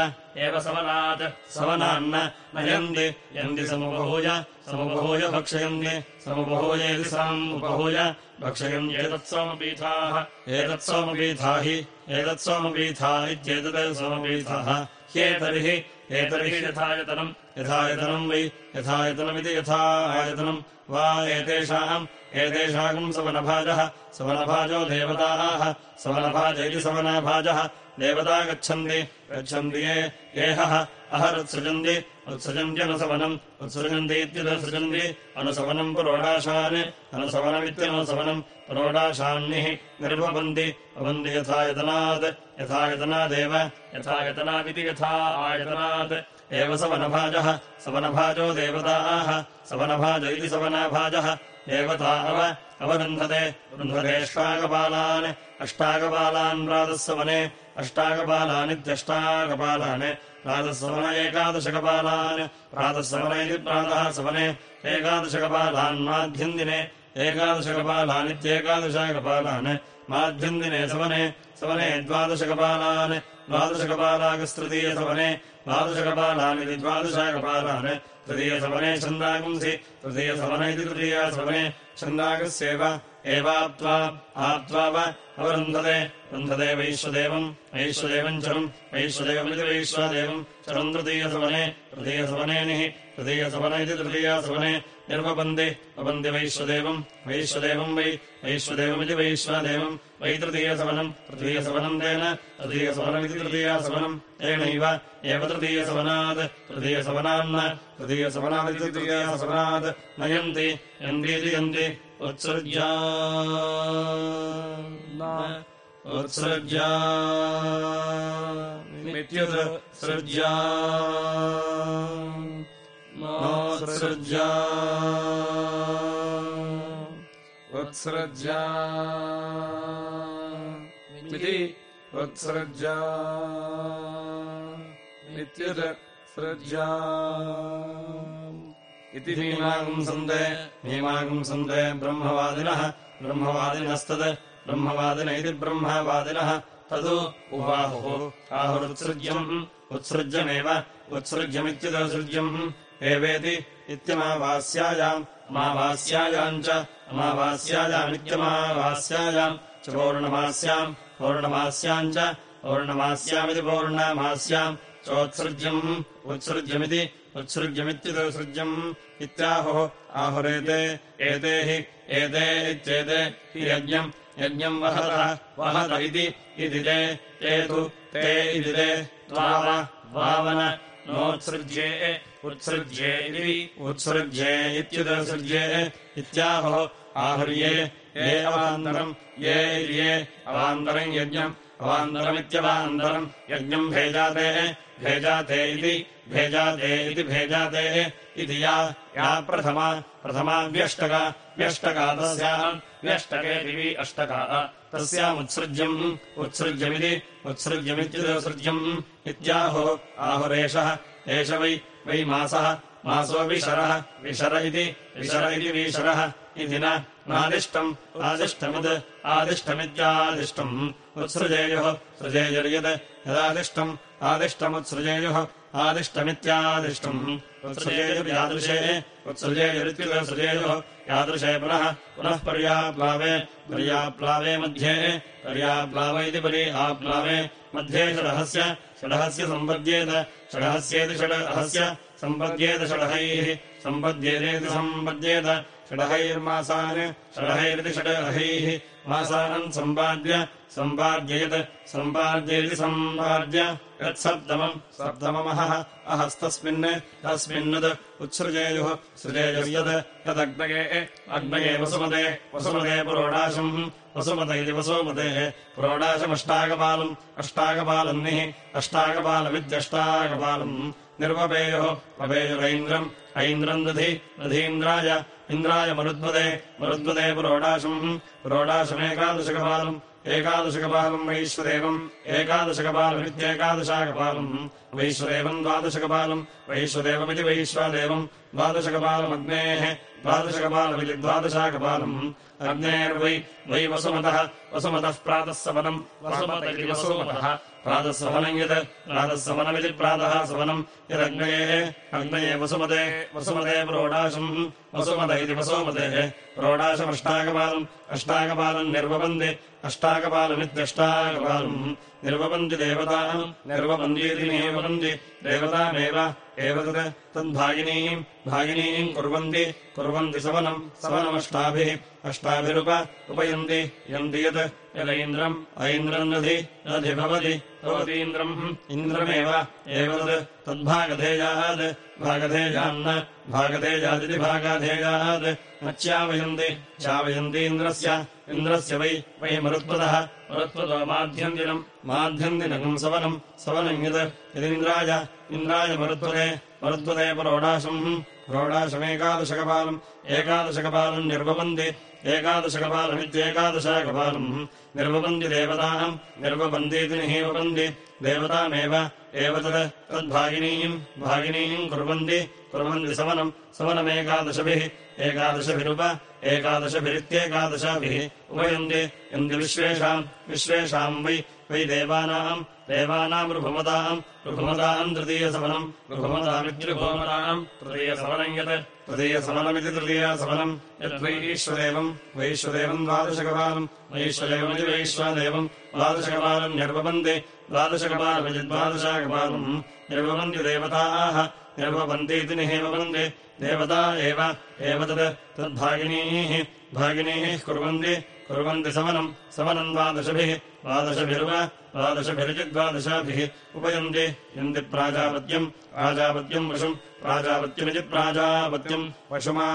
Speaker 2: एव सवनात् सवनान्न नयन्ति यन्ति समुपभूय समुपभूय भक्षयन्ति समुपभूयेति समुपभूय भक्षयन् एतत्सोमपीठाः एतत्सोमपीठा हि एतत्सोमपीठा इत्येतत् सोमपीठाः ह्येतर्हि एतर्हि यथायतनम् यथायतनम् वै यथायतनमिति यथा आयतनम् वा एतेषाम् एतेषाम् सवनभाजः सवनभाजो देवताः सवनभाज इति सवनभाजः। देवता गच्छन्ति गच्छन्ति ये येहः अहरुत्सृजन्ति उत्सृजन्त्यनुसवनम् उत्सृजन्ति इत्युत्सृजन्ति अनुसवनम् पुरोडाशान् अनुसवनमित्यनुसवनम् पुरोडाशान्निः निर्भवन्ति भवन्ति यथायतनात् यथायतनादेव यथायतनादिति यथा आयतनात् एव सवनभाजः। सवनभाजो देवताः। सवनभाज इति सवनभाजः। देवता अव अवरुन्धते। रुन्धतेष्टाकपालान् अष्टाकपालान् प्रातःसवने अष्टाकपालानित्यष्टाकपालान् प्रातःसवन एकादशकपालान् प्रातःसवन इति प्रातः सवने। एकादशकपालान् माध्यन्दिने। एकादशकपालानित्येकादशकपालान् माध्यन्दिने सवने। सवने द्वादशकपालान् द्वादशकपालाकस्तृतीयसवने द्वादशकपालान्। तृतीयसवने छन्दागुंसि तृतीयसवन इति तृतीयसवने छन्दागस्येव। एवाप्त्वा आप्त्वा वा अवरुन्धते। रुन्धते वैश्वदेवम् वैश्वदेवम् चरम् वैश्वदेवमिति वैश्वदेवम्। चरम् तृतीयसवने तृतीयसवनेनिः तृतीयसवन इति तृतीयसवने निर्वपन्ति। वपन्ति वैश्वदेवम् वैश्वदेवम् वै वैश्वदेवमिति वैश्वदेवम् वै तृतीयसवनम् तृतीयसवनम् तेन तृतीयसवनमिति तृतीयसवनम् तेनैव एव तृतीयसवनात् तृतीयसवनान्न तृतीयसवनादिति तृतीयसवनात् नयन्ति यन्तीति यन्ति उत्सृज्या उत्सृज्या सृज्या नोत्सृज्या उत्सृज्या इति मीमागुंसन्ते मीमागुंसन्ते ब्रह्मवादिनः। ब्रह्मवादिनस्तत् ब्रह्मवादिन इति ब्रह्मवादिनः। तदु उबाहुः आहुरुत्सृज्यम् उत्सृज्यमेव उत्सृज्यमित्युदसृज्यम्। एवेति इत्यमावास्यायाम् अमावास्यायाम् च अमावास्यायामित्यमावास्यायाम् च पौर्णमास्याम् पौर्णमास्याम् च पौर्णमास्यामिति पौर्णमास्याम् चोत्सृज्यम् उत्सृज्यमिति उत्सृज्यमित्युदसृज्यम् इत्याहुः आहुरेते एते हि एते इत्येते हि यज्ञम् यज्ञम् वहतः वहत इति इति ते ते तु ते त्वाव वावन नोत्सृज्ये उत्सृज्ये इति उत्सृज्ये इत्युदसृज्ये इत्याहुः आहुर्ये ये अवान्तरम् ये ये अवान्तरम् यज्ञम् अवान्तरमित्यवान्तरम् यज्ञम् भेजाते भेजाते इति भेजाते इति भेजाते इति या या प्रथमा प्रथमा व्यष्टका तस्याम् व्यष्टके दिवि अष्टका तस्यामुत्सृज्यम् उत्सृज्यमिति उत्सृज्यमित्युत्सृज्यम् इत्याहुः आहुरेषः एष वै वै मासः मासो विशरः विशर इति विशर इति विशरः इति नादिष्टम् आदिष्टमित् आदिष्टमित्यादिष्टम्। उत्सृजेयुः सृजेयुर्यत् यदादिष्टम् आदिष्टमुत्सृजेयुः आदिष्टमित्यादिष्टम्। उत्सृजेयुर्यादृशे उत्सृजेयुरित्युत्सृजेयुः यादृशे पुनः पुनः पर्याप्लावे पर्याप्लावे मध्ये पर्याप्लाव इति परि आप्लावे। मध्ये षडहस्य षडहस्य सम्पद्येत षडहस्येति षडहस्य सम्पद्येत षडहैः सम्पद्येतेति सम्पद्येत षडहैर्मासान् षडहैरिति षडहैः मासान् सम्पाद्य सम्पाद्येति सम्पाद्य यत्सप्तमम् सप्तममः अहः अहस्तस्मिन् तस्मिन्नद् उत्सृजेयुः सृजेयुर्यद् यदग्नये अग्नये वसुमते वसुमते पुरोडाशम् वसुमत इति वसुमतेः पुरोडाशमष्टाकपालम् अष्टाकपालम् निः अष्टाकपालमित्यष्टाकपालम् निर्वपेयोः वपेयुरैन्द्रम् ऐन्द्रम् दधि दधीन्द्राय इन्द्राय मरुद्वदे मरुद्वदे पुरोडाशम्। पुरोडाशमेकादशकपालम् एकादशकपालम् वैश्वदेवम् एकादशकपालमित्येकादशाकपालम्। वैश्वदेवम् द्वादशकपालम् वैश्वदेवमिति वैश्वदेवम् द्वादशकपालमग्नेः द्वादशकपालमिति द्वादशाकपालम्। अग्नेर्वै वै वसुमतः वसुमतः प्रातः प्रातः सवनम् यत् प्रातः सवनमिति प्रातः सवनम् यदग्नये अग्नये वसुमते वसुमते प्रोडाशम् वसुमत इति वसुमतेः प्रोडाशमष्टाकपालम् अष्टाकपालम् निर्वपन्ति अष्टाकपालमित्यष्टाकपालम् निर्वपन्ति देवताम् निर्वपन्तीति निर्वपन्ति देवतामेव एव तत्। तद्भागिनीम् भागिनीम् कुर्वन्ति। कुर्वन्ति सवनम् सवनमष्टाभिः। अष्टाभिरुप उपयन्ति। यन्ति यत् यदैन्द्रम् ऐन्द्रम् दधि भवति। भवतीन्द्रम् इन्द्रमेव एव तत्। तद्भागधेयात् भागधेयान्न भागधेयादिति भागाधेयात्। न च्यावयन्ति चावयन्ति इन्द्रस्य वै वै मरुत्वदः। मरुत्वदो माध्यन्दिनम्। माध्यन्दिनकम् सवनम्। यत् यदिन्द्राय इन्द्राय मरुत्वदे। मरुत्वदे प्रोडाशम्। प्रोडाशमेकादशकपालम्। एकादशकपालम् निर्वपन्ति एकादशकपालमित्येकादशाकपालम्। निर्वपन्ति देवताम् निर्वपन्तीति निहीवपन्ति देवतामेव एव तत् तद्भागिनीम्। भागिनीम् कुर्वन्ति। कुर्वन्ति सवनम्। सवनमेकादशभिः एकादशभिरुप एकादशभिरित्येकादशाभिः उपयन्ति यन्ति विश्वेषाम् विश्वेषाम् वै वै देवानाम् देवानाम् ऋभुमताम् ऋभुमताम् ऋभुमतामित्युभुमताम् तृतीयसवनम् यत् तृतीयसवनमिति तृतीयसवनम् यद्वैश्वदेवम् वैश्वदेवम् द्वादशकपालम् वैश्वदेवमिति वैश्वदेवम् द्वादशकपालम् निर्वपन्ति द्वादशकपालमिति द्वादशकपालम् निर्वपन्ति देवताः निर्वपन्तीति निहेवपन्ति देवता एव एव तत् तद्भागिनीः भागिनीः कुर्वन्ति कुर्वन्ति सवनम् सवनम् द्वादशभिः द्वादशभिर्व द्वादशभिरिति द्वादशाभिः उपयन्ति यन्ति प्राजापत्यम् प्राजापत्यम् वशुम् प्राजापत्यमिति प्राजापत्यम् वशुमा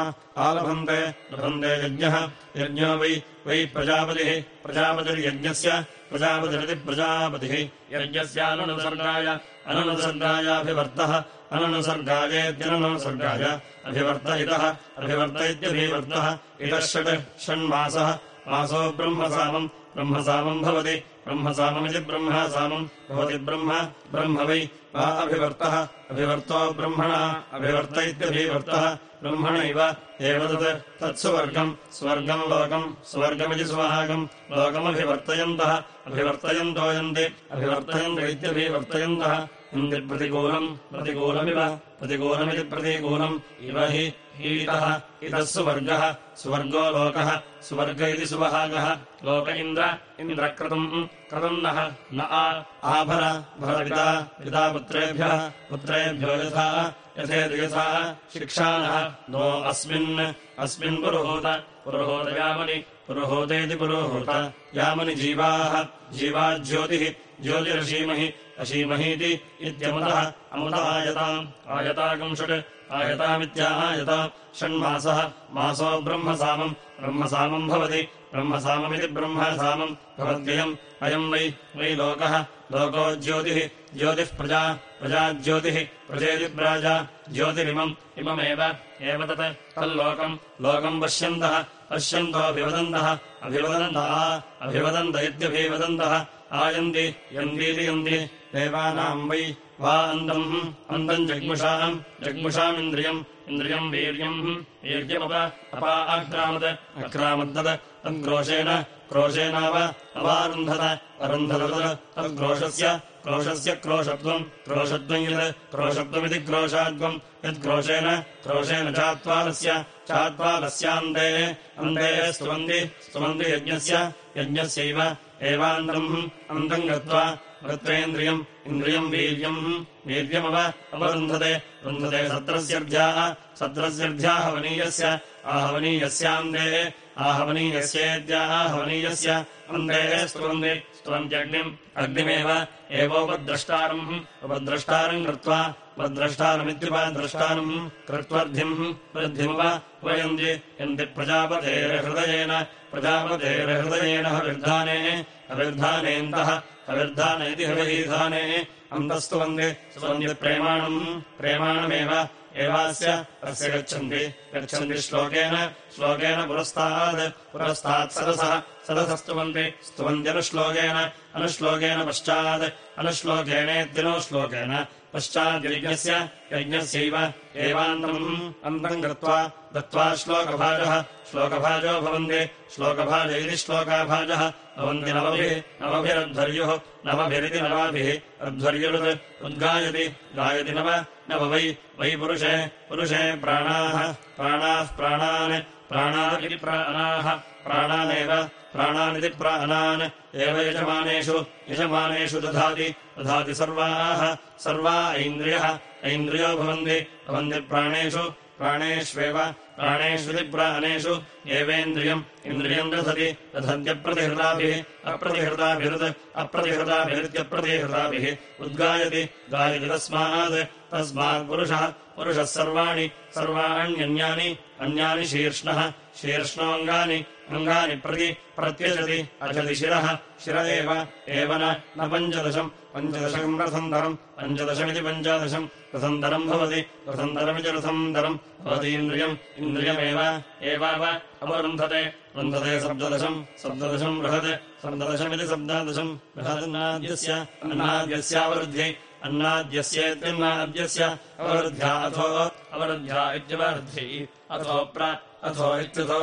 Speaker 2: आलभन्ते लभन्ते यज्ञः यज्ञो वै वै प्रजापतिः प्रजापतिर्यज्ञस्य प्रजापतिरिति प्रजापतिः। यज्ञस्यानुसर्गाय अननुसर्गायाभिवर्तः अननुसर्गायेत्यननुसर्गाय अभिवर्त इतः अभिवर्त इत्यभिवर्तः इतः षट् षण्मासः। मासो ब्रह्मसामम् ब्रह्मसामम् भवति। ब्रह्मसाममिति ब्रह्मसामम् भवति ब्रह्म ब्रह्म वै। वा अभिवर्तः अभिवर्तो ब्रह्मणा अभिवर्त इत्यभिवर्तः ब्रह्मणैव एव तत् तत्स्वर्गम् स्वर्गम् लोकम् स्वर्गमिति सुहागम् लोकमभिवर्तयन्तः अभिवर्तयन्तो यन्ति अभिवर्तयन्त इत्यभिवर्तयन्तः प्रतिकूलम् प्रतिकूलमिव प्रतिकूलमिति प्रतिकूलम् इव हि हीतः इतः सुवर्गः स्वर्गो लोकः स्वर्ग इति सुवहागः लोक इन्द्र इन्द्रक्रतुम् क्रतुम् नः न आभर भरपिता पिता पुत्रेभ्यः पुत्रेभ्यो यथा यथेति यथा शिक्षानः नो अस्मिन् अस्मिन् पुरुहूत पुरुहूत यामनि पुरुहूतेति पुरुहूत यामनि जीवाः जीवा ज्योतिः ज्योतिरशीमहि अशीमहीति इत्यमुतः आयताकम् षट् आयतामित्यायता षण्मासः। मासो ब्रह्मसामम्। ब्रह्मसामम् भवति। ब्रह्मसाममिति ब्रह्मसामम् भवत्ययम् अयम् वै वै लोकः। लोको ज्योतिः। ज्योतिः प्रजा। प्रजाज्योतिः प्रजेति प्राजा ज्योतिरिमम्। इममेव। एव तत्। तल्लोकम्। लोकम् पश्यन्तः। पश्यन्तोऽभिवदन्तः। अभिवदन्तः। अभिवदन्त इत्यभिवदन्तः। आयन्ति यन्तीति यन्ति। देवानाम् वै जग्मुषाम् जग्मुषामिन्द्रियम् इन्द्रियम् वीर्यम् वीर्यमप अपा आक्रामत् अक्रामद्दत् तद्घ्रोषेण क्रोशेनाव अवारुन्धत अरुन्धत तद्घ्रोषस्य क्रोशस्य क्रोशत्वम् क्रोशत्वम् यत् क्रोशत्वमिति क्रोशाद्वम् यत्क्रोशेन क्रोशेन चात्वालस्य चात्वालस्यान्ते अन्ते स्तुवन्ति स्तुवन्ति यज्ञस्य यज्ञस्यैव एवान्तम् अन्तम् गत्वा गत्वेन्द्रियम् इन्द्रियम् वीर्यम् वीर्यमव अवरुन्धते रुन्धते सत्रस्यर्ध्याः सत्रस्यर्ध्याः हवनीयस्य आहवनीयस्यान्ते आहवनीयस्येद्याहवनीयस्य अन्ते स्तुवन्ति स्तुवन्त्यग्निम् अग्निमेव एवोपद्रष्टारम् उपद्रष्टारम् कृत्वा उपद्रष्टारमित्युपद्रष्टारम् कृत्वर्धिम् वृद्धिमुप उपयन्ति यन्ति प्रजापतेर्हृदयेन प्रजापतेर्हृदयेन हविर्धाने हविर्धानेऽन्तः हविर्धान इति हविधाने अन्तस्तुवन्ति स्तुवन्ति प्रेमाणम् प्रेमाणमेव एवास्य अस्य गच्छन्ति गच्छन्ति श्लोकेन श्लोकेन पुरस्तात् पुरस्तात् सरसः सरसस्तुवन्ति स्तुवन्त्यनुश्लोकेन अनुश्लोकेन पश्चात् अनुश्लोकेनेत्यनो श्लोकेन पश्चाद्यज्ञस्य यज्ञस्यैव एवान्तम्। अन्तम् कृत्वा दत्त्वा श्लोकभाजः श्लोकभाजो भवन्ति श्लोकभाज इति श्लोकाभाजः। भवन्ति नवभिः नवभिरध्वर्युः नवभिरिति नवाभिः। अध्वर्युरुत् उद्गायति गायति नव नव वै वै पुरुषे पुरुषे प्राणाः प्राणाः प्राणान् प्राणादिति प्राणाः प्राणानेव प्राणानिति प्राणान् एव यजमानेषु यजमानेषु दधाति दधाति सर्वाः सर्वा ऐन्द्रियः ऐन्द्रियो भवन्ति भवन्ति प्राणेषु प्राणेष्वेव प्राणेष्विति प्राणेषु एवेन्द्रियम् इन्द्रियम् दधति दधत्यप्रतिहृताभिः अप्रतिहृताभिरुत् अप्रतिहृताभिरित्यप्रतिहृताभिः उद्गायति गायति तस्मात् तस्मात् पुरुषः पुरुषः सर्वाणि सर्वाण्यन्यानि अन्यानि शीर्ष्णः शीर्ष्णोऽङ्गानि अङ्गानि प्रति प्रत्यजति अजति शिरः शिर एव न पञ्चदशम्। पञ्चदशकम् रथन्तरम् पञ्चदशमिति पञ्चादशम्। रथन्तरम् भवति रथन्तरमिति रथन्तरम् भवति इन्द्रियम् इन्द्रियमेव एवाव अवरुन्धते रुन्धते सप्तदशम् सप्तदशम् बृहत् सप्तदशमिति सप्तादशम्। बृहदन्नाद्यस्य अन्नाद्यस्यावरुध्ये अन्नाद्यस्येत्यन्नाद्यस्य अवरुद्ध्या अथो अवरुद्ध्या अथो प्र अथो इत्यथो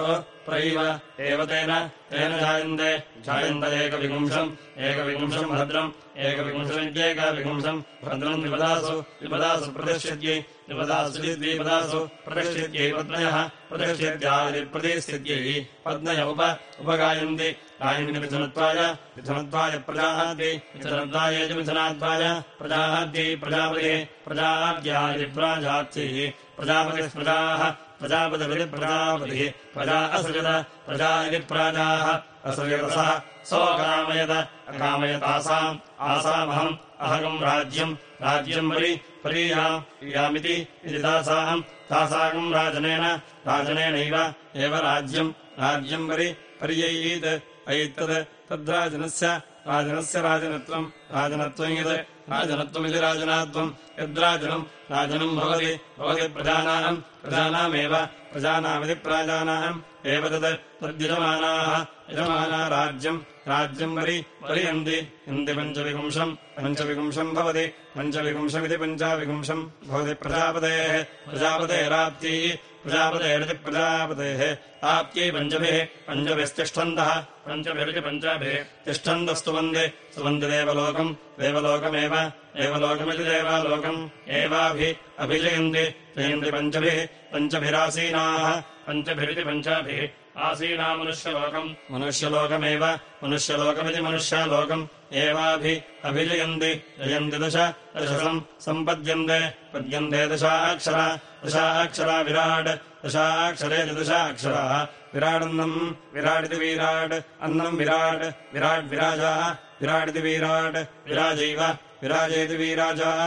Speaker 2: प्रैव एव तेन तेन जायन्ते। जायन्त एकविपुंशम् एकविपुंशम् भद्रम् एकविपुंशमित्येकविपुंशम् भद्रम् विपदासु विपदासु प्रतिष्ठित्यै विपदासु द्विपदासु प्रतिष्ठित्यै पत्नयः प्रतिष्ठित्यादि प्रतिस्थित्यै पत्नय उप उपगायन्ति। गायन्ति मिथुनत्वाय मिथुनत्वाय प्रजाहाद्यै मिथुनत्वायेति मिथुनात्वाय प्रजाहाद्यै प्रजापतिः प्रजाद्यादि प्राजात्यैः प्रजापतिः प्रजाः प्रजापतिरिति प्रजापतिः प्रजा असृजत प्रजा इति प्राजाः। असृजतसः सोऽकामयत अकामयतासाम् आसामहम् अहगम् राज्यम्। राज्यम् वरि परीयाम् यामिति इति तासाम् तासाकम् राजनेन राजनेनैव एव राज्यम्। राज्यम् वरि पर्ययीत् ऐतत् तद्राजनस्य राजनस्य राजनत्वम् राजनत्वम् यत् राजनत्वमिति राजनात्वम्। यद्राजनम् राजनम् भवति भवति प्रजानाम् प्रजानामेव प्रजानामिति प्राजानाम्। एव तत् तद्यजमानाः यजमाना राज्यम् राज्यम् वरि परियन्ति यन्ति पञ्चविपुंशम् पञ्चविपुंशम् भवति पञ्चविपुंशमिति पञ्चाविपुंशम् भवति प्रजापतेः प्रजापतेराप्ती प्रजापतेरिति प्रजापतेः आप्त्यै पञ्चभिः पञ्चभिस्तिष्ठन्तः पञ्चभिरिति पञ्चाभिः तिष्ठन्तस्तुवन्दे स्तुवन्ति देवलोकम्। देवलोकमेव। देवलोकमिति देवालोकम्। एवाभि अभिजयन्ति। जयन्ति पञ्चभिः पञ्चभिरासीनाः। पञ्चभिरिति पञ्चाभिः आसीना मनुष्यलोकम्। मनुष्यलोकमेव। मनुष्यलोकमिति मनुष्यालोकम्। एवाभि अभिजयन्ति। जयन्ति दश। दशसम् सम्पद्यन्ते। पद्यन्ते दशाक्षरा दशाक्षरा विराट् दशाक्षरेति दशाक्षराः विराडन्नम् विराडिति विराट् अन्नम् विराट् विराट् विराजः विराडिति विराट् विराजैव विराजेति वीराजः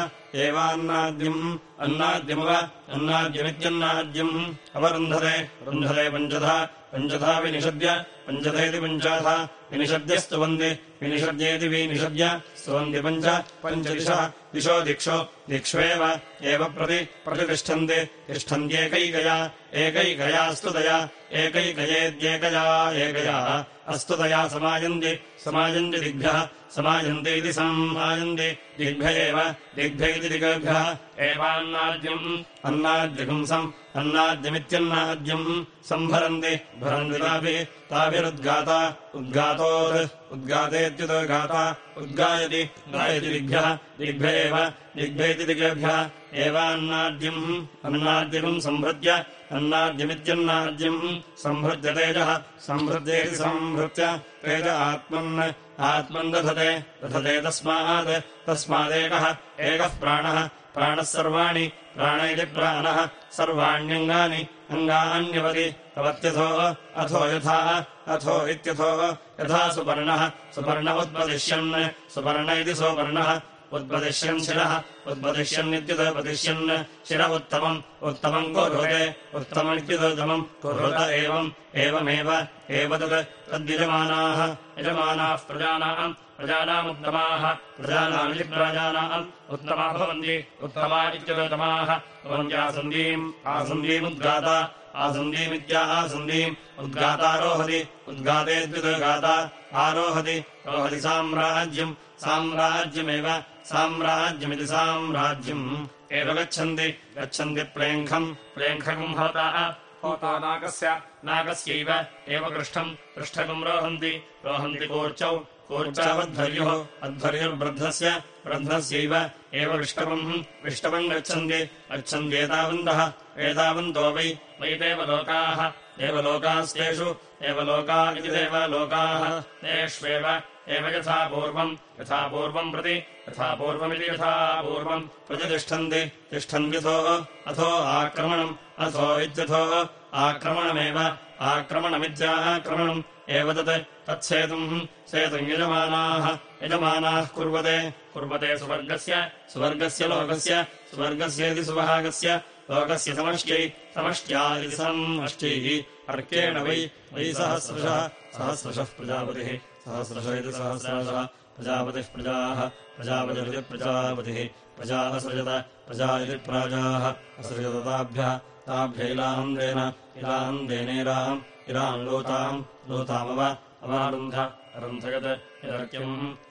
Speaker 2: एवान्नाद्यम् अन्नाद्यमव अन्नाद्यमित्यन्नाद्यम्। अवरुन्धते रुन्धते पञ्चधा पञ्चधा विनिषद्य पञ्चधेति पञ्चाधा विनिषद्य स्तुवन्ति विनिषद्येति विनिषद्य स्तुवन्ति पञ्च पञ्चदिशः दिशो दिक्षो दिक्ष्वेव एव प्रति प्रतितिष्ठन्ति तिष्ठन्त्येकैकया एकैकया स्तुतया एकैकयेद्येकया एकया अस्तुतया समायन्ति समायन्ति दिग्भ्यः समायन्ति इति समायन्ति दिग्भ्य एव दिग्भ्य इति दिग्भ्यः। एवान्नाद्यम् अन्नाद्यपुंसम् अन्नाद्यमित्यन्नाद्यम्। सम्भरन्ति भरन्ति ताभिः ताभिरुद्गाता उद्गातोत् उद्गातेत्युदगाता उद्गायति गायति दिग्भ्यः दिग्भ्य एव दिग्भ्य इति दिग्भ्यः। एवान्नाद्यम् अन्नाद्यम् सम्भृत्य अन्नाद्यमित्यन्नाद्यम्। सम्भृत्य तेजः सम्भृत्येति सम्भृत्य तेज आत्मन्। आत्मन् दधते दधते तस्मात् तस्मादेकः एकः प्राणः प्राणः सर्वाणि प्राण इति प्राणः सर्वाण्यङ्गानि अङ्गान्यवति भवत्यथो अथो यथा अथो इत्यथो यथा सुपर्णः सुपर्ण उत्पदिश्यन् सुपर्ण इति सोपर्णः उद्पदिश्यन् शिरः। उद्पदिश्यन्नित्युदपदिश्यन् शिर उत्तमम्। उत्तमम् कुरुते उत्तममित्युदुत्तमम् कुरुत एवम्। एवमेव। एव तत् तद्यजमानाः। यजमानाः प्रजानाम्। प्रजानामुत्तमाः। प्रजानामिति प्रजानाम्। उत्तमा भवन्ति। उत्तमा इत्युदतमाः भवन्त्यासन्दीम् आसन्दीमुद्गाता। आसन्दीमित्या आसन्दीम्। उद्गातारोहति उद्गातेद्युदगाता आरोहति। रोहति साम्राज्यम् साम्राज्यमेव साम्राज्यमिति साम्राज्यम्। एव गच्छन्ति गच्छन्ति प्रेङ्खम्। प्रेङ्खकम् होताः। होता नागस्य नागस्यैव एव पृष्ठम्। पृष्ठकम् रोहन्ति। रोहन्ति कूर्चौ। कूर्चावध्वर्युः अध्वर्युर्वृद्धस्य। वृद्धस्यैव एव विष्टवम् विष्टवम् गच्छन्ति। गच्छन्त्येतावन्तः एतावन्तो। वै। वै देवलोकाः। देवलोकास्तेषु। देवलोका इति देवलोकाः। तेष्वेव एव यथा पूर्वम् यथा पूर्वम् प्रति यथा पूर्वमिति यथा पूर्वम् प्रतितिष्ठन्ति। तिष्ठन्त्यथो अथो आक्रमणम् अथो इत्यथो आक्रमणमेव। आक्रमणमित्याक्रमणम् एव तत् तत्सेतुम् सेतुम् यजमानाः यजमानाः कुर्वते। कुर्वते सुवर्गस्य सुवर्गस्य लोकस्य स्वर्गस्येति सुभागस्य लोकस्य समष्ट्यै समष्ट्या इति समष्ट्यैः अर्केण वै वै सहस्रशः सहस्रशः प्रजापतिः सहस्रश इति सहस्रशः प्रजापतिः प्रजाः प्रजापतिरिति प्रजापतिः प्रजा असृजत प्रजा इति प्राजाः असृजतताभ्यः ताभ्य इलान्देन इलान्देनेराम् इराम् लोताम् लोतामव अवारुन्ध अरुन्धयत्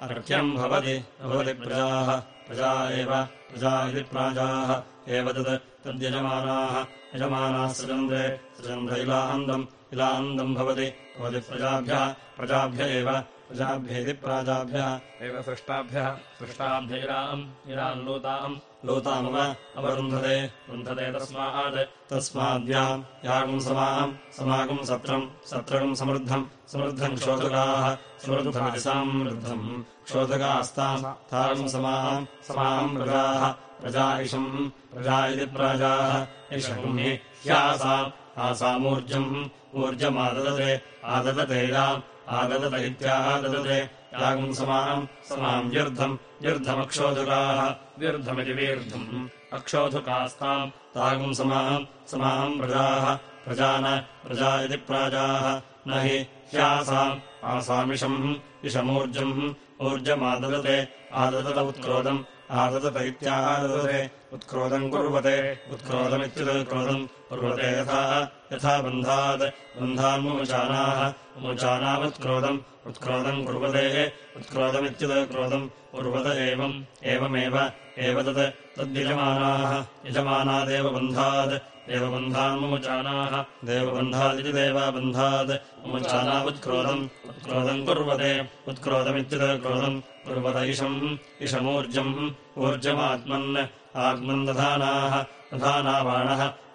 Speaker 2: अर्क्यम् भवति भवति प्रजाः प्रजा एव प्रजा इति प्राजाः एव तत् तद्यजमानाः यजमानाः सृजन्द्रे सृजन्ध्र इलान्दम् इलान्दम् भवति भवति प्रजाभ्यः प्रजाभ्य एव प्रजाभ्येति प्राजाभ्यः। एव सृष्टाभ्यः सृष्टाभ्यैराम् इरान्लोताम् लोतामव अवरुन्धते रुन्धते तस्मात्। तस्माद्याम् यागम् समाम् समागम् सत्रम् सत्रकम् समृद्धम् समृद्धम् क्षोधकाः समृद्धमिति समृद्धम्। क्षोधकास्ताम् तागम् समाम् समाम् प्रजाः प्रजा इषम् प्रजा इति प्राजाः। इषम् ह्यासाम् आसामूर्जम् ऊर्जमाददते आददतेयाम् आददत इत्याददते यागम् समाम् समाम् व्यर्थम् व्यर्थमक्षोधकाः। व्यर्थमिति वीर्धम् अक्षोधकास्ताम्। तागम् समाम् समाम् प्रजाः। प्रजान प्रजा इति प्राजाः। न हि ह्यासाम् आसामिषम् इषमूर्जम् ऊर्जमाददते आददत उत्क्रोधम् आददत इत्याददते उत्क्रोधम् कुर्वते उत्क्रोधमित्युत्क्रोधम् कुर्वते यथा। यथा बन्धात्। बन्धान्मुचानाः मुचानामुत्क्रोधम् उत्क्रोधम् कुर्वते। उत्क्रोधमित्युत्क्रोधम् कुर्वत एवम्। एवमेव। एव तत्। तद्यजमानाः। यजमानादेव बन्धात् देवबन्धान्मुचानाः देवबन्धादिति देवाबन्धात् मुचानावुत्क्रोधम् उत्क्रोधम् कुर्वते। उत्क्रोधमित्युत्क्रोधम् कुर्वत इषम् इषमूर्जम् ऊर्जमात्मन्। आत्मन् दधानाः। दधाना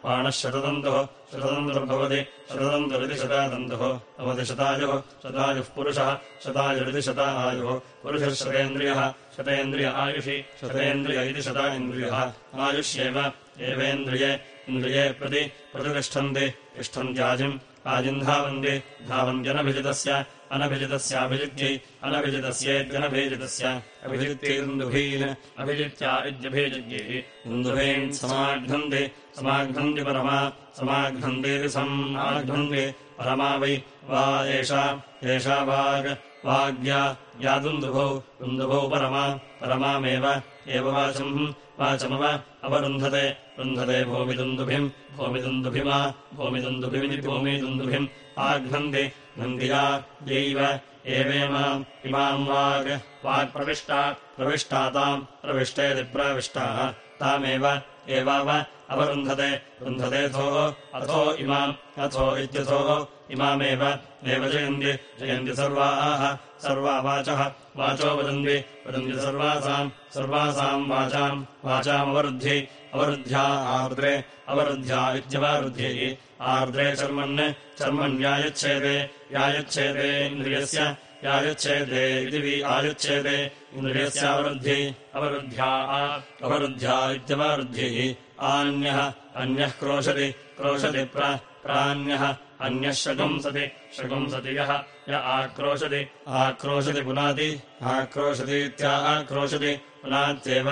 Speaker 2: बाणः शतदन्तुः शतदन्तुर्भवति शतदन्तुरिति शतादन्तुः भवति शतायुः शतायुः पुरुषः। शतायुरिति शता आयुः पुरुषः शतेन्द्रियः। शतेन्द्रिय आयुषि। शतेन्द्रिय इति शता इन्द्रियः आयुष्येव। एवेन्द्रिये इन्द्रिये प्रति प्रतितिष्ठन्ति तिष्ठन्त्याजिम् आजिम् धावन्ति। धावन्त्यनभिजितस्य अनभिजितस्याभिजित्यै। अनभिजितस्येत्यनभिजितस्य अभिजित्यैन्दुभीन् अभिजित्या इत्यभिजित्यै इन्दुभीन् समाघ्नन्ति। समाघ्नन्ति परमा। समाघ्नन्तीति समाघ्नन्ति परमा वै वा एषा। एषा वाग्। वाग्या। या दुन्दुभौ। दुन्दुभौ परमा। परमामेव एव वाचम्। वाचमव अवरुन्धते रुन्धते भूमिदुन्दुभिम् भूमिदुन्दुभिमा भूमिदुन्दुभिमिति भूमिदुन्दुभिम्। आघ्नन्ति नन्दिया यैव एवेमाम् इमाम् वाग् वाक्प्रविष्टा प्रविष्टा ताम् प्रविष्टेति प्रविष्टाः। तामेव एवाव अवरुन्धते रुन्धतेऽथो अथो इमाम् अथो इत्यथो इमामेव एव जयन्ति जयन्ति सर्वाः सर्वा वाचः। वाचो वदन्ति। वदन्ति सर्वासाम्। सर्वासाम् वाचाम्। वाचामवरुद्धि अवरुद्ध्या आर्द्रे। अवरुद्ध्या इत्यवरुद्ध्यैः आर्द्रे चर्मन्। चर्मण्यायच्छेदे यायच्छेदे। इन्द्रियस्य। यायुच्छेदे इति वि आयुच्छेदे। इन्द्रियस्यावरुद्ध्यै अवरुद्ध्या अवरुद्ध्या इत्यवरुद्ध्यैः आन्यः अन्यः क्रोशति क्रोशति प्रान्यः अन्यः शगुंसति शगुंसति यः य आक्रोशति आक्रोशति पुनाति आक्रोशतीत्या आक्रोशति पुनात्येव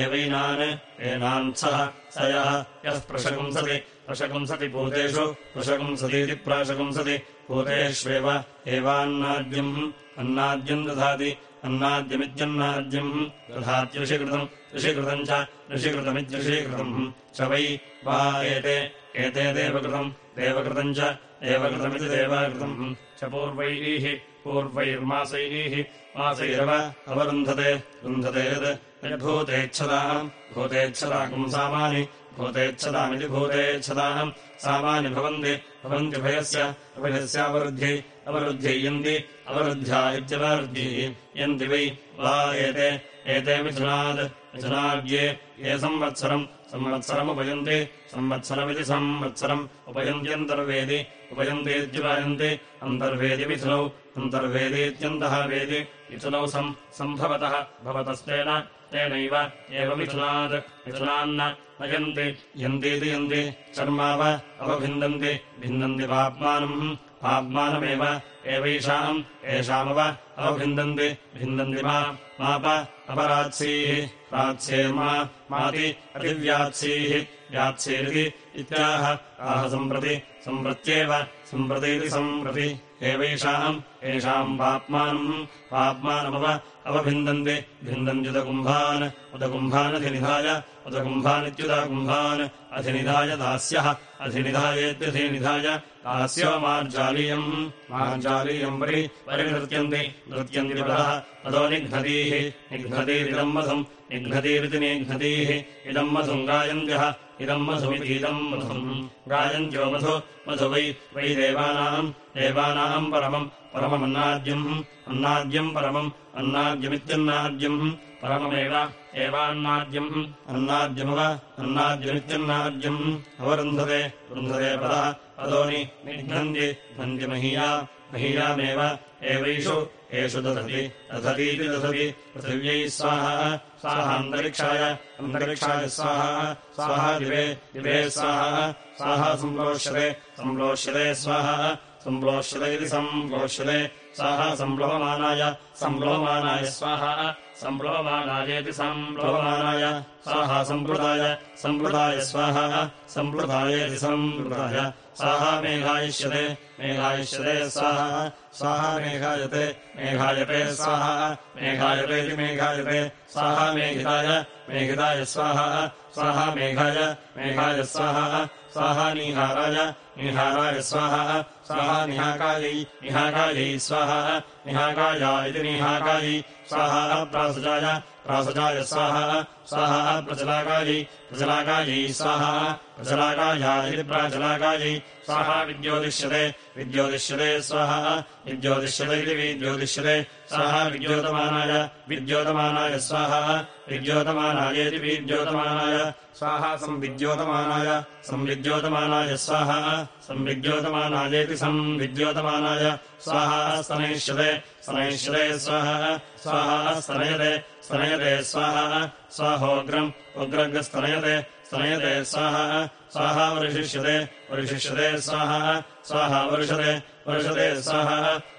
Speaker 2: एवैनान् एनान्सः स यः यः प्रशगुंसति प्रशगुंसति भूतेषु प्रशगुंसतीति प्राशगुंसति भूतेष्वेव एवान्नाद्यम् अन्नाद्यम् दधाति अन्नाद्यमित्यन्नाद्यम् दधात्यषिकृतम् ऋषिकृतम् च ऋषिकृतमित्यषीकृतम् च वै वा एते एते देवकृतम् देवकृतम् च देवकृतमिति देवाकृतम्। च पूर्वैः पूर्वैर्मासैः मासैरव अवरुन्धते रुन्धते यत् भूतेच्छदाम् भूतेच्छदाकम् सामानि भूतेच्छदामिति भूतेच्छदाम् सामानि भवन्ति भवन्ति भयस्य अभयस्यावरुद्ध्यै अवरुद्ध्यै यन्ति अवरुद्ध्या इत्यवरुद्धिः यन्ति वै वा एते एते मिथुनाद् मिथुनाद्ये ये संवत्सरम् संवत्सरमुपयन्ति संवत्सरमिति संवत्सरम् उपयन्त्यन्तर्वेदि उपयन्तीत्युपयन्ति अन्तर्वेदि मिथुनौ अन्तर्वेदीत्यन्तः वेदि मिथुनौ सम् सम्भवतः भवतस्तेन तेनैव एव मिथुनात् मिथुनान्न नयन्ति यन्तीति यन्ति चर्माव अवभिन्दन्ति भिन्दन्ति पाप्मानम् पाप्मानमेव एवैषाम् येषामव अवभिन्दन्ति भिन्दन्ति मा माप अपरात्सीः प्रात्स्येर्मा माति अतिव्यात्सीः व्यात्सीरिति इत्याह आह सम्प्रति सम्प्रत्येव सम्प्रतीति सम्प्रति एवैषाम् येषाम् पाप्मानम् पाप्मानमव अवभिन्दन्ति भिन्दन्त्युदकुम्भान् उदकुम्भानधिनिधाय उदकुम्भानित्युदकुम्भान् अधिनिधाय दास्यः अधिनिधायेत्यधिनिधाय दास्यो मार्जालीयम् मार्जालीयम् परि परिनृत्यन्ति। नृत्यन्ति पदः। पदो निघ्नतीः। निघ्नतीरिदम् मधुम्। निघ्नतीरिति निघ्नतीः। इदम् मधुम् गायन्त्यः। इदम् मधुमितीदम् मधुम्। गायन्त्यो मधु। मधु वै। वै देवानाम्। देवानाम् परमम्। परममन्नाद्यम्। अन्नाद्यम् परमम्। अन्नाद्यमित्यन्नाद्यम्। परममेव। एवान्नाद्यम्। अन्नाद्यमव। अन्नाद्यमित्यन्नाद्यम्। अवरुन्धते। वृन्धते पदः पदोनि निघ्नन्ति घन्त्यमहीया महीयामेव एवैषु, एषु दधति। दधतीति दधति। पृथिव्यै स्वाहा। स्वाहान्तरिक्षाय अन्तरिक्षाय स्वाहा। स्वाहा दिवे दिवे स्वाहा। स्वाहा सम्प्लोष्यते सम्प्लोष्यते स्वाहा। सम्प्लोष्यते इति सम्प्लोष्यते स्वाहा सम्प्लवमानाय सम्प्लवमानाय स्वाहा। सम्प्लवमानायेति सम्प्लवमानाय स्वाहा सम्प्लुताय सम्प्लुताय स्वाहा। सम्प्लुतायेति सम्प्लुताय स्वाहा मेघायिष्यते मेघायिष्यते स्वाहा स्वाहा मेघायते मेघायते स्वाहा मेघायतेति मेघायते स्वाहा मेघिताय मेघिताय स्वाहा स्वाहा मेघाय मेघाय स्वाहा स्वाहा निहाराय निहाराय स्वाहा स्वाहा निहाकायै निहाकायै स्वाहा निहाकाया इति स्वाहा प्रासजाय प्रासजाय स्वाहा स्वाहा प्रचलाकायै प्रचलाकायै स्वाहा प्रचलाकाया इति प्राचलाकायै स्वाहा विद्योतिष्यते विद्योतिष्यते स्वाहा विद्योतिष्यते इति विद्योतिष्यते स्वाहा विद्योतमानाय विद्योतमानाय स्वाहा विद्योतमानायेति विद्योतमानाय स्वाहा संविद्योतमानाय संविद्योतमानाय स्वाहा संविद्योतमानायेति संविद्योतमानाय स्वाहा स्तनयिष्यते स्तनयिष्यते स्वाहा स्वाहा स्तनयते स्तनयते स्वाहा स्वाहोग्रम् उग्रग्स्तनयते स्तनयते स्वाहा स्वाहा वर्षिष्यते वर्षिष्यते स्वाहा स्वाहा वर्षते वर्षते स्वाहा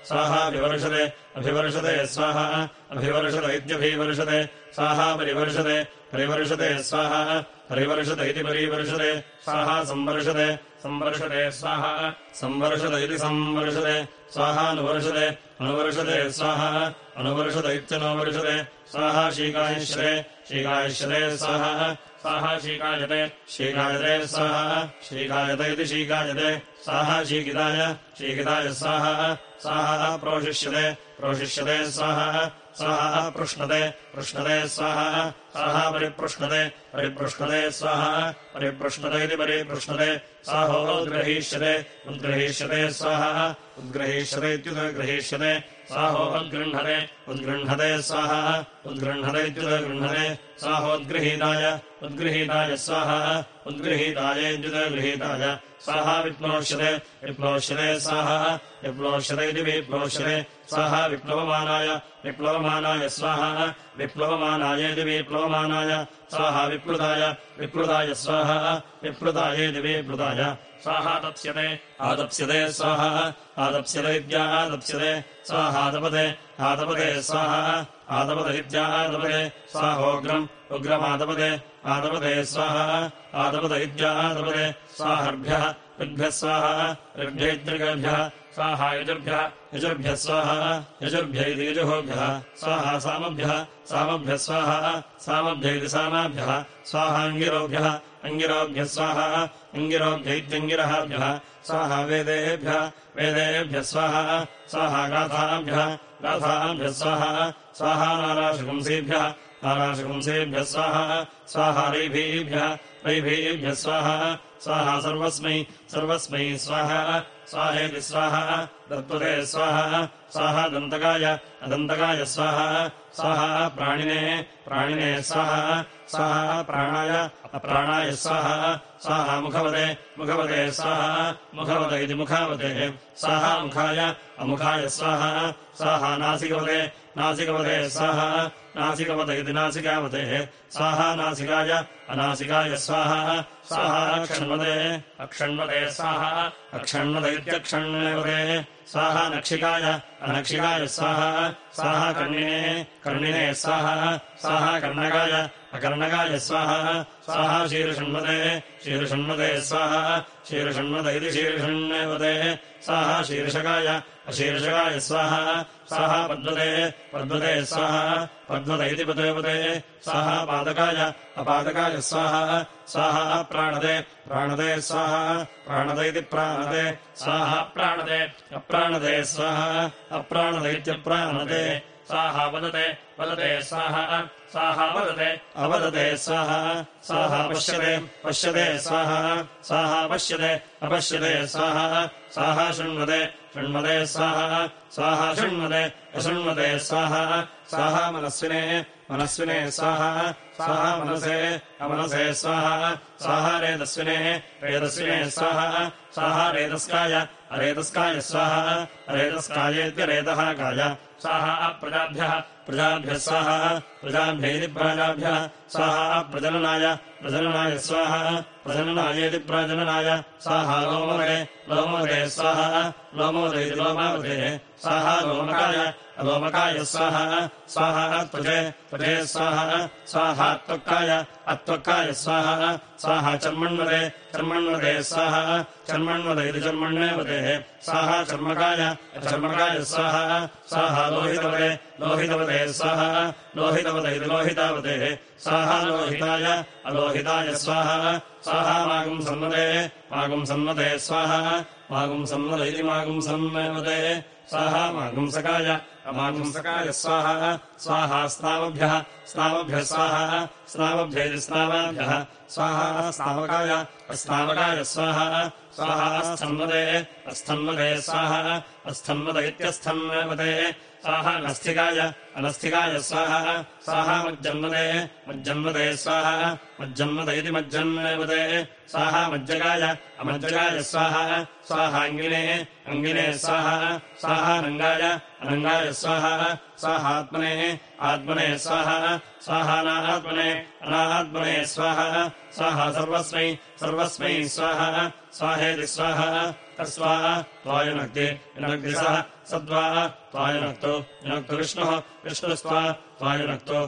Speaker 2: स्वाहा विवर्षते अभिवर्षते स्वाहा अभिवर्षत इत्यभिवर्षते स्वाहा परिवर्षते परिवर्षते स्वाहा परिवर्षत इति परिवर्षते स्वाहा संवर्षते संवर्षते स्वाहा संवर्षत इति संवर्षते स्वाहानुवर्षते अनुवर्षते स्वाहा अनुवर्षत इत्यनुवर्षते स्वाहा शीकायिष्यते शीकायिष्यते स्वाहा स्वाहा शीकायते शीकायते स्वाहा शीकायत इति शीकायते स्वाहा शीकिताय शीकिताय स्वाहा स्वाहा प्रोषिष्यते प्रोषिष्यते स्वाहा स्वाहा पृष्णते पृष्णते स्वाहा स्वाहा परिपृष्णते परिपृष्णते स्वाहा परिपृष्णते इति परिपृष्णते साहोद्ग्रहीष्यते उद्ग्रहीष्यते स्वाहा उद्ग्रहीष्यते इत्युद्ग्रहीष्यते साहोद्गृह्णते उद्गृह्णते स्वाहा उद्गृह्णते इत्युद्गृह्णते, साहोद्गृहीताय, उद्गृहीताय स्वाहा उद्गृहीताय इत्युद्गृहीताय स्वाहा विप्लोष्यते विप्लोष्यते स्वाहा विप्लोष्यते इति विप्लोष्यते स्वाहा विप्लवमानाय विप्लवमानाय स्वाहा विप्लवमानाय इति विप्लवमानाय स्वाहा विप्लुताय विप्लुताय स्वाहा विप्लुतायेति विप्लुताय। स्वाहादप्स्यते आदप्स्यते स्वाहा आदप्स्यते आतप्स्यदैत्यातप्स्यते स्वाहातपदे आतपदे स्वाहा आदपद आतपदविद्यातपदे स्वाहोग्रम् उग्रमातपदे आतपदे स्वाहा आतपद इत्यातपदे स्वाहर्भ्यः, ऋग्भ्यः स्वाहा ऋग्भ्यैतृगभ्यः स्वाहा यजुर्भ्यः यजुर्भ्यः स्वाहा यजुर्भ्यैति यजुहोभ्यः, स्वाहा सामभ्यः सामभ्यः स्वाहा सामभ्यैति सामाभ्यः, स्वाहाङ्गिरोभ्यः अङ्गिरोभ्यः स्वाहा। अङ्गिरोभ्य इत्यङ्गिरहाभ्यः स्वाहा वेदेभ्यः। वेदेभ्यः स्वाहा। स्वाहा गाथाभ्यः। गाथाभ्यः स्वाहा। स्वाहा नाराशपुंसेभ्यः। नाराशपुंसेभ्यः स्वाहा। स्वाहा रैभीभ्यः। रैभीभ्यः स्वाहा स्वाहा सर्वस्मै सर्वस्मै स्वाहा, स्वाहेति स्वाहा दत्पते स्वाहा स्वाहा दन्तकाय, अदन्तकाय स्वाहा स्वाहा प्राणिने प्राणिने स्वाहा स्वाहा प्राणाय, अप्राणाय स्वाहा स्वाहा मुखवदे मुखवदे स्वाहा मुखवद इति मुखावते, स्वाहा मुखाय, अमुखाय स्वाहा स्वाहा नासिकवदे नासिकवदे स्वाहा नासिकवद इति नासिकावते स्वाहा नासिकाय, अनासिकाय स्वाहा। स्वाहा अक्षण्वदे अक्षण्वदे स्वाहा अक्षण्वद इत्यक्षण्वदे स्वाहा नक्षिकाय, अनक्षिकाय स्वाहा। स्वाहा कर्णिने कर्णिने स्वाहा। स्वाहा कर्णकाय, अकर्णकाय स्वाहा। स्वाहा शीर्षण्वदे शीर्षण्वदे स्वाहा। शीर्षण्वद इति शीर्षण्वदे स्वाहा शीर्षकाय अशीर्षकाय स्वाहा। स्वाहा पद्मते पद्मते स्वाहा। पद्मत इति पदपदे स्वाहा पादकाय अपादकाय स्वाहा। स्वाहा प्राणदे प्राणदे स्वाहा। प्राणद इति प्राणदे स्वाहा प्राणदे अप्राणदे स्वाहा। अप्राणद इत्यप्राणदे स्वाहा वदते वदते स्वाहा स्वाहा वदते अवदते स्वाहा स्वाहा पश्यते पश्यते स्वाहा स्वाहा पश्यते अपश्यते स्वाहा स्वाहा शृण्वते शृण्वते स्वाहा स्वाहा शृण्वते अशृण्वते स्वाहा स्वाहा मनस्विने मनस्विने स्वाहा स्वाहा मनसे अमनसे स्वाहा स्वाहा रेतस्विने रेतस्विने स्वाहा स्वाहा रेतस्काय अरेतस्काय स्वाहा अरेतस्कायेत्यरेतः काय स्वाहा अप्रजाभ्यः, प्रजाभ्यः स्वाहा प्रजाभ्येति प्राजाभ्यः स्वाहा प्रजननाय प्रजननाय स्वाहा, प्रजननायेति प्रजननाय स्वाहा लोमदे लोमदे स्वाहा, लोमोदयेति लोमावदे स्वाहा लोमकाय अलोमकाय स्वाहा स्वाहा त्वजे त्वजे स्वाहा स्वाहा त्वक्काय, अत्वक्काय स्वाहा स्वाहा चर्मण्वदे चर्मण्वदे स्वाहा चर्मण्वद इति चर्मण्यवदे स्वाहा चर्मकाय चर्मकाय स्वाहा स्वाहा लोहितवदे लोहितवदे स्वाहा लोहितवद इति लोहितावदे स्वाहा लोहिताय, अलोहिताय स्वाहा स्वाहा मागुम् सन्वदे मागुम् सन्वदे स्वाहा मागुम् सन्वद इति मागुम् सन्वदे स्वाहा मागुंसकाय अमागुंसकाय स्वाहा स्वाहा स्नावभ्यः स्नावभ्यः स्वाहा स्नावभ्य इति स्नावाभ्यः स्वाहा स्नावकाय अस्नावकाय स्वाहा स्वाहा स्थन्वदे अस्थन्वदे स्वाहा अस्थन्वद इत्यस्थन्वदे स्वाहा नस्थिकाय अनस्थिकाय स्वाहा स्वाहा मज्जन्मदे मज्जन्मदे स्वाहा मज्जन्मद इति मज्जन्मदे स्वाहा मज्जगाय अमज्जगाय स्वाहा स्वाहाङ्गिने अङ्गिने स्वाहा स्वाहानङ्गाय अनङ्गाय स्वाहा स्वाहात्मने आत्मने स्वाहा स्वाहानात्मने अनात्मने स्वाहा स्वाहा सर्वस्मै सर्वस्मै स्वाहा स्वाहेति स्वाहा तस्वाहा त्वायुनक्ति युनक्ति सः युनक्तु विष्णुः विष्णुस्त्वा त्वायुनक्तो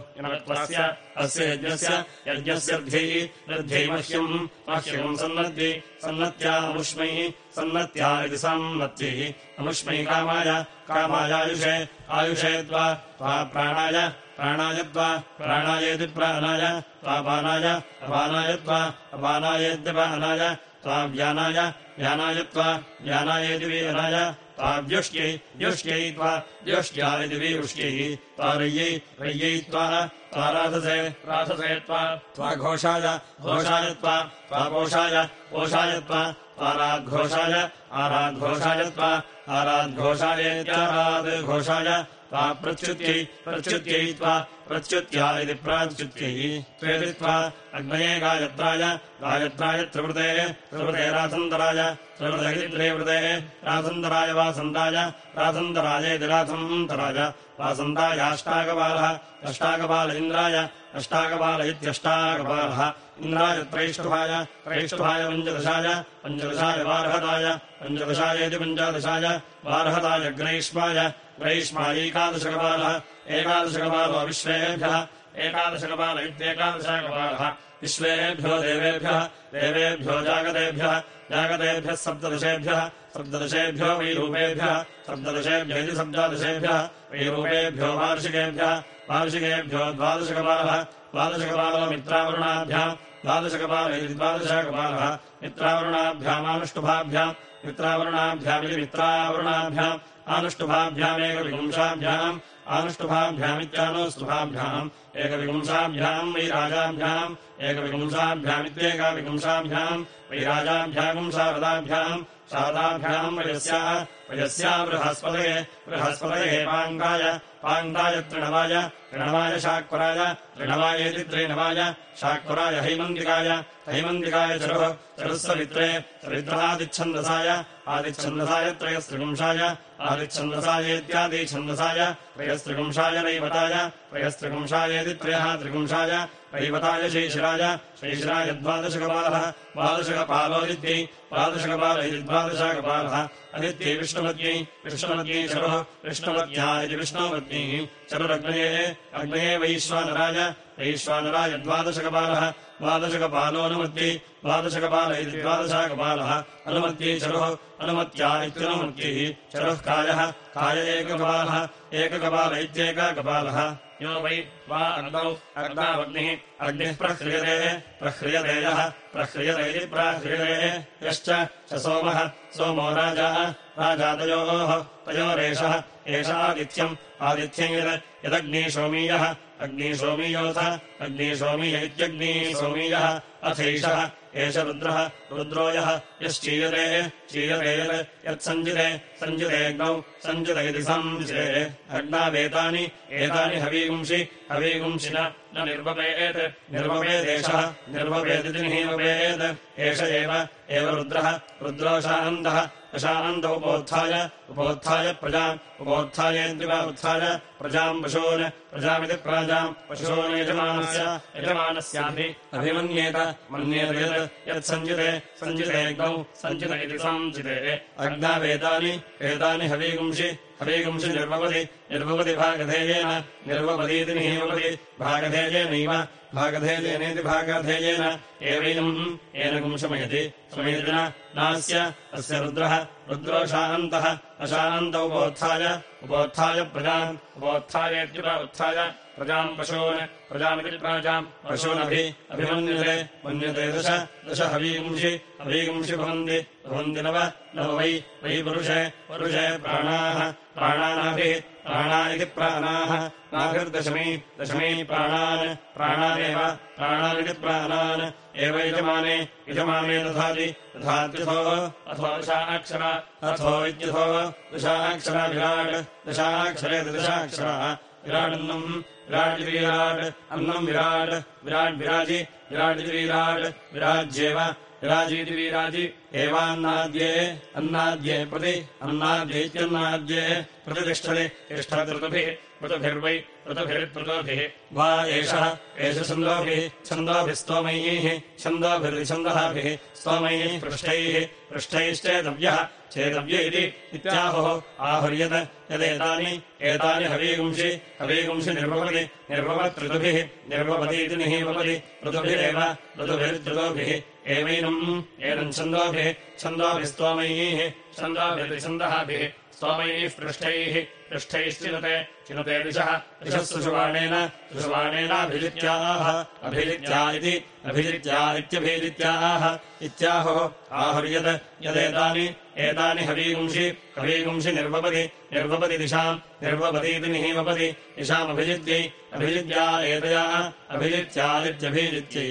Speaker 2: रध्यै मह्यम् मह्यम् सन्नद्यै सन्नत्यामुष्मै सन्नत्या इति सन्नत्यै अमुष्मै कामाय कामायायुषे आयुषे त्वा त्वा प्राणाय प्राणाय त्वा प्राणायेति प्राणाय त्वापानाय अपानाय त्वा अपानायेत्यपानाय त्वा व्यानाय व्यानाय त्वा व्यानायेति व्यानाय त्वाव्युष्ट्यै व्युष्ट्यै त्वा व्युष्ट्या इति विवृष्ट्यैः त्वा रय्यै त्वा त्वा राधसे त्वा त्वा घोषाय घोषाय त्वा त्वा पोषाय त्वा त्वाराद्घोषाय आराद्घोषाय त्वा आराद्घोषायेत्याराद् घोषाय त्वा प्रच्युत्यै त्वा प्रच्युत्या इति प्राच्युत्यै त्वेति त्वा अग्नये गायत्राय गायत्राय त्रिवृतेः, त्रिवृते रासन्दराय, त्रिवृतैः त्रिवृतेः रासन्दराय वासन्दाय रासन्दरायेति रासन्तराय वासन्दायाष्टाकपालः अष्टाकपाल इन्द्राय अष्टाकपाल इत्यष्टाकपालः इन्द्राय त्रैष्ठुभाय त्रैष्ठुभाय पञ्चदशाय पञ्चदशाय वार्हताय, पञ्चदशायेति पञ्चदशाय, वार्हताय ग्रैष्माय ग्रैष्मायैकादशकपालः एकादशकपालो विश्वेभ्यः एकादशकपाल। इत्येकादशकपालः विश्वेभ्यो देवेभ्यः, देवेभ्यो जागतेभ्यः जागतेभ्यः सप्तदशेभ्यः, सप्तदशेभ्यो वैरूपेभ्यः, सप्तदशेभ्य इति सप्तादशेभ्यः, वैरूपेभ्यो वार्षिकेभ्यः, वार्षिकेभ्यो द्वादशकपालः, द्वादशकपालो मित्रावरुणाभ्याम् द्वादशकपाल इति द्वादशकपालः मित्रावरुणाभ्यामानुष्टुभाभ्याम् मित्रावरुणाभ्यामिति मित्रावरुणाभ्याम् आनुष्टुभाभ्यामेकविपुंसाभ्याम् आनुष्टुभाभ्यामित्यानुस्तुभाभ्याम् एकविपुंसाभ्याम् वै राजाभ्याम् एकविपुंसाभ्यामित्येकाविपुंसाभ्याम् वै राजाभ्यागुंसारदाभ्याम् शारदाभ्याम् वयस्याः वयस्या बृहस्पतये बृहस्पतये पाङ्गाय पाङ्गाय तृणवाय तृणवाय शाक्वराय तृणवायेति त्रिणवाय शाक्वराय हैमन्दिकाय हैमन्दिकाय चरुः चरुः सवित्रे सवित्रहादिच्छन्दसाय आदिच्छन्दसाय त्रयस्त्रिपुंशाय आदिच्छन्दसायेत्यादिछन्दसाय त्रयस्त्रिपुंशाय त्रयस्त्रिपुंशायेति त्रयः त्रिपुंशाय रैवताय श्रीशिराय श्रीशिराय द्वादशकपालः द्वादशकपालोदित्यै द्वादशकपाल इति द्वादशकपालः अदित्यै विष्णुमत्यै विष्णुमत्यै चरुः विष्णुमत्या इति विष्णुमत्यै चरुरग्नये अग्नये वैश्वानराय वैश्वानराय द्वादशकपालः द्वादशकपालोऽनुमत्यै द्वादशकपाल इति द्वादशकपालः अनुमत्यै चरुः अनुमत्या इत्यनुमत्यैः चरुः कायः काय एककपालः एककपाल इत्येककपालः यो वै वा अग्नौ अग्नावग्निः अग्निः प्रह्रियते प्रह्रियते यः प्रह्रियते इति प्राह्रियते। यश्च स सोमः सोमो राजा राजातयोः तयोरेषः एष आदित्यम् आदित्यम् यत् यदग्निसोमीयः अग्निसोमीयोऽथ अग्निसोमीय इत्यग्निसोमीयः अथैषः एष रुद्रः रुद्रो यः यश्चीयते चीयते यत् यत्सञ्जिते सञ्जितेऽग्नौ सञ्जित इति संजिते। अग्नावेतानि एतानि हवीगुंसि हवीगुंसि न निर्वपेत् निर्वपेदेशः निर्वपेदिति निर्वपेत् एष एव एव रुद्रः रुद्रोशानन्दः अशानन्द उपोत्थाय उपोत्थाय प्रजाम् उपोत्थायेन्द्रिवा उत्थाय प्रजाम् पशून् प्रजामिति प्राजाम् पशून् यजमानस्य यजमानस्यापि अभिमन्येत मन्येत यत् यत्सञ्जिते सञ्जितेऽग्नौ सञ्जित इति संजिते अग्नावेदानि वेदानि हवीगुंसि हवीगुंसि निर्वपति निर्वपति भागधेयेन निर्वपतीति निहीवपति भागधेयेनैव भागधेयेनेति भागधेयेन। एवैनम् येन गुंशमयति समयति नास्य अस्य रुद्रः रुद्रोशानन्तः अशानन्त उपोत्थाय उपोत्थाय प्रजाम् उपोत्थायेत्युप उत्थाय प्रजाम् पशून् प्रजामिति प्राजाम् पशूनभि अभिमन्यते मन्यते दश दश हवीगुंसि हवीगुंसि भवन्ति भवन्ति नव नव वै वै पुरुषे पुरुषे प्राणाः प्राणानाभिः प्राणा इति प्राणाः नाभिर्दशमी दशमी प्राणान् प्राणानेव प्राणानिति प्राणान्। एव यजमाने यजमाने दधाति दधात्यथो अथो दशाक्षर अथो इत्यथो दशाक्षर विराट् दशाक्षरे। दशाक्षरा विराडन्नम् विराट् अन्नम् विराट् विराट् विराजि विराटिति विराट् विराज्येव विराजीति विराजि, एवान्नाद्ये, अन्नाद्ये प्रति अन्नाद्ये इत्यन्नाद्ये प्रतिष्ठति तिष्ठति ऋतुभिः ऋतुभिर्वै ऋतुभिरित्ऋतुभिः वा एषः, एष छन्दोभिः छन्दोभिः स्तोमैः छन्दोभिर्छन्दःभिः स्तोमैः पृष्ठैः, पृष्ठैश्चेतव्यः, चेतव्य इति इत्याहुः आहुर्यत्, यदेतानि, एतानि हवीगुंसि हवीगुंसि निर्वपति निर्वपत्ऋतुभिः निर्वपतीति निहीवपति ऋतुभिरेव ऋतुभिर्ऋतुभिः एवैनम्। एनम् छन्दोभिः छन्दोभिः स्तोमैः छन्दोभिर्छन्दःभिः स्तोमैः पृष्ठैः। पृष्ठैश्चिनुते चिनुते दिशः दिशः सुषुवाणेन सुषुवाणेनाभिजित्याः। अभिजित्या इति अभिजित्या इत्यभिजित्याः। इत्याहुः आहुर्यत् यदेतानि एतानि हवीगुंषि कवीगुंषि निर्वपति निर्वपति दिशाम् निर्वपतीति निहीवपति दिशामभिजित्यै अभिजित्या एतया अभिजित्यादित्यभिजित्यै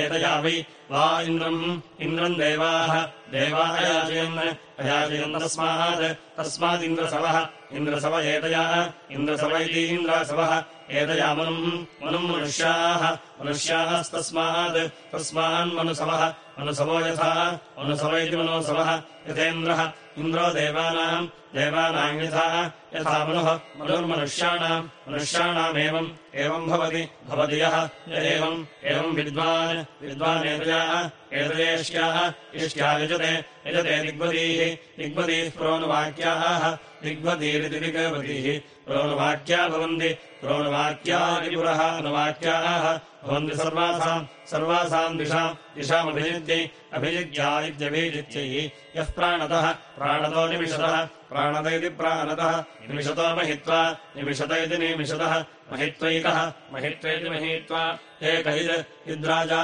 Speaker 2: एतया वै वा इन्द्रम् इन्द्रम् देवाः देवायाजयन् अयाजयन् तस्मात् तस्मादिन्द्रसवः इन्द्रसव एतया इन्द्रसव इति इन्द्रसवः एतया मनुम् मनुम् मनुष्याः मनुष्यास्तस्मात् तस्मान्मनुसवः मनुसवो यथा मनुसव इति मनोसवः यथेन्द्रः इन्द्रो देवानाम् देवानाम् यथा यथा मनुः मनुर्मनुष्याणाम् मनुष्याणामेवम् एवम् भवति भवति यः एवम् एवम् विद्वान् विद्वानेतया एतदेष्याः इष्ट्या यजते यजते दिग्वतीः दिग्वतीः प्रोनुवाक्याः दिग्वतीरिति दिग्वतीः प्रोनुवाक्या भवन्ति प्रोनुवाक्यादिपुरः अनुवाक्याः भवन्ति सर्वासाम् सर्वासाम् दिशाम् दिशामभिजित्यै अभिजित्या इत्यभिजित्यै यः प्राणतः प्राणतो निमिषतः प्राणत इति प्राणतः निमिषतो महित्वा निमिषत इति निमिषतः महित्वैकः महित्वेति महित्वा। एक इद्राजा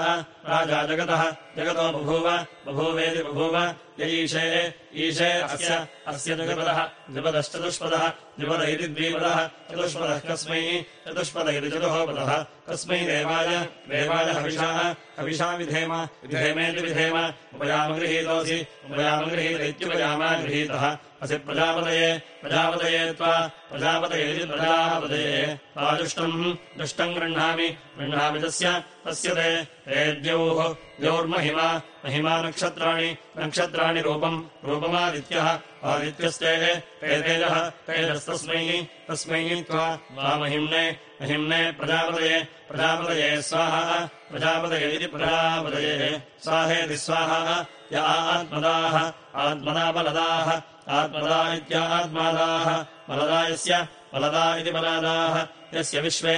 Speaker 2: राजा जगतः जगतो बभूव बभूवेति बभूव य ईशे अस्य अस्य जगपदः द्विपदश्चतुष्पदः द्विपद इति द्विपदः चतुष्पदः कस्मै चतुष्पद इति चतुःपदः कस्मै देवाय देवाय हविषाः हविषा विधेम विधेमेति विधेम उपयामगृहीतोऽसि उपयामगृहीत इत्युपयामा गृहीतः असि प्रजापतये प्रजापतये त्वा प्रजापतयेति प्रजापतये त्वाजुष्टम् दुष्टम् गृह्णामि गृह्णामि तस्य तस्य ते ते द्यौः द्यौर्महिमा महिमा नक्षत्राणि नक्षत्राणि रूपम् रूपमादित्यः आदित्यस्ते ते तेजः तेजस्तस्मै तस्मै त्वा वा महिम्ने प्रजापतये प्रजापतये स्वाहा प्रजापतये इति प्रजापतये। स्वाहेति स्वाहा य आत्मदाः आत्मदा बलदाः आत्मदा इत्यात्मादाः बलदा बलदा इति बलादाः यस्य विश्वे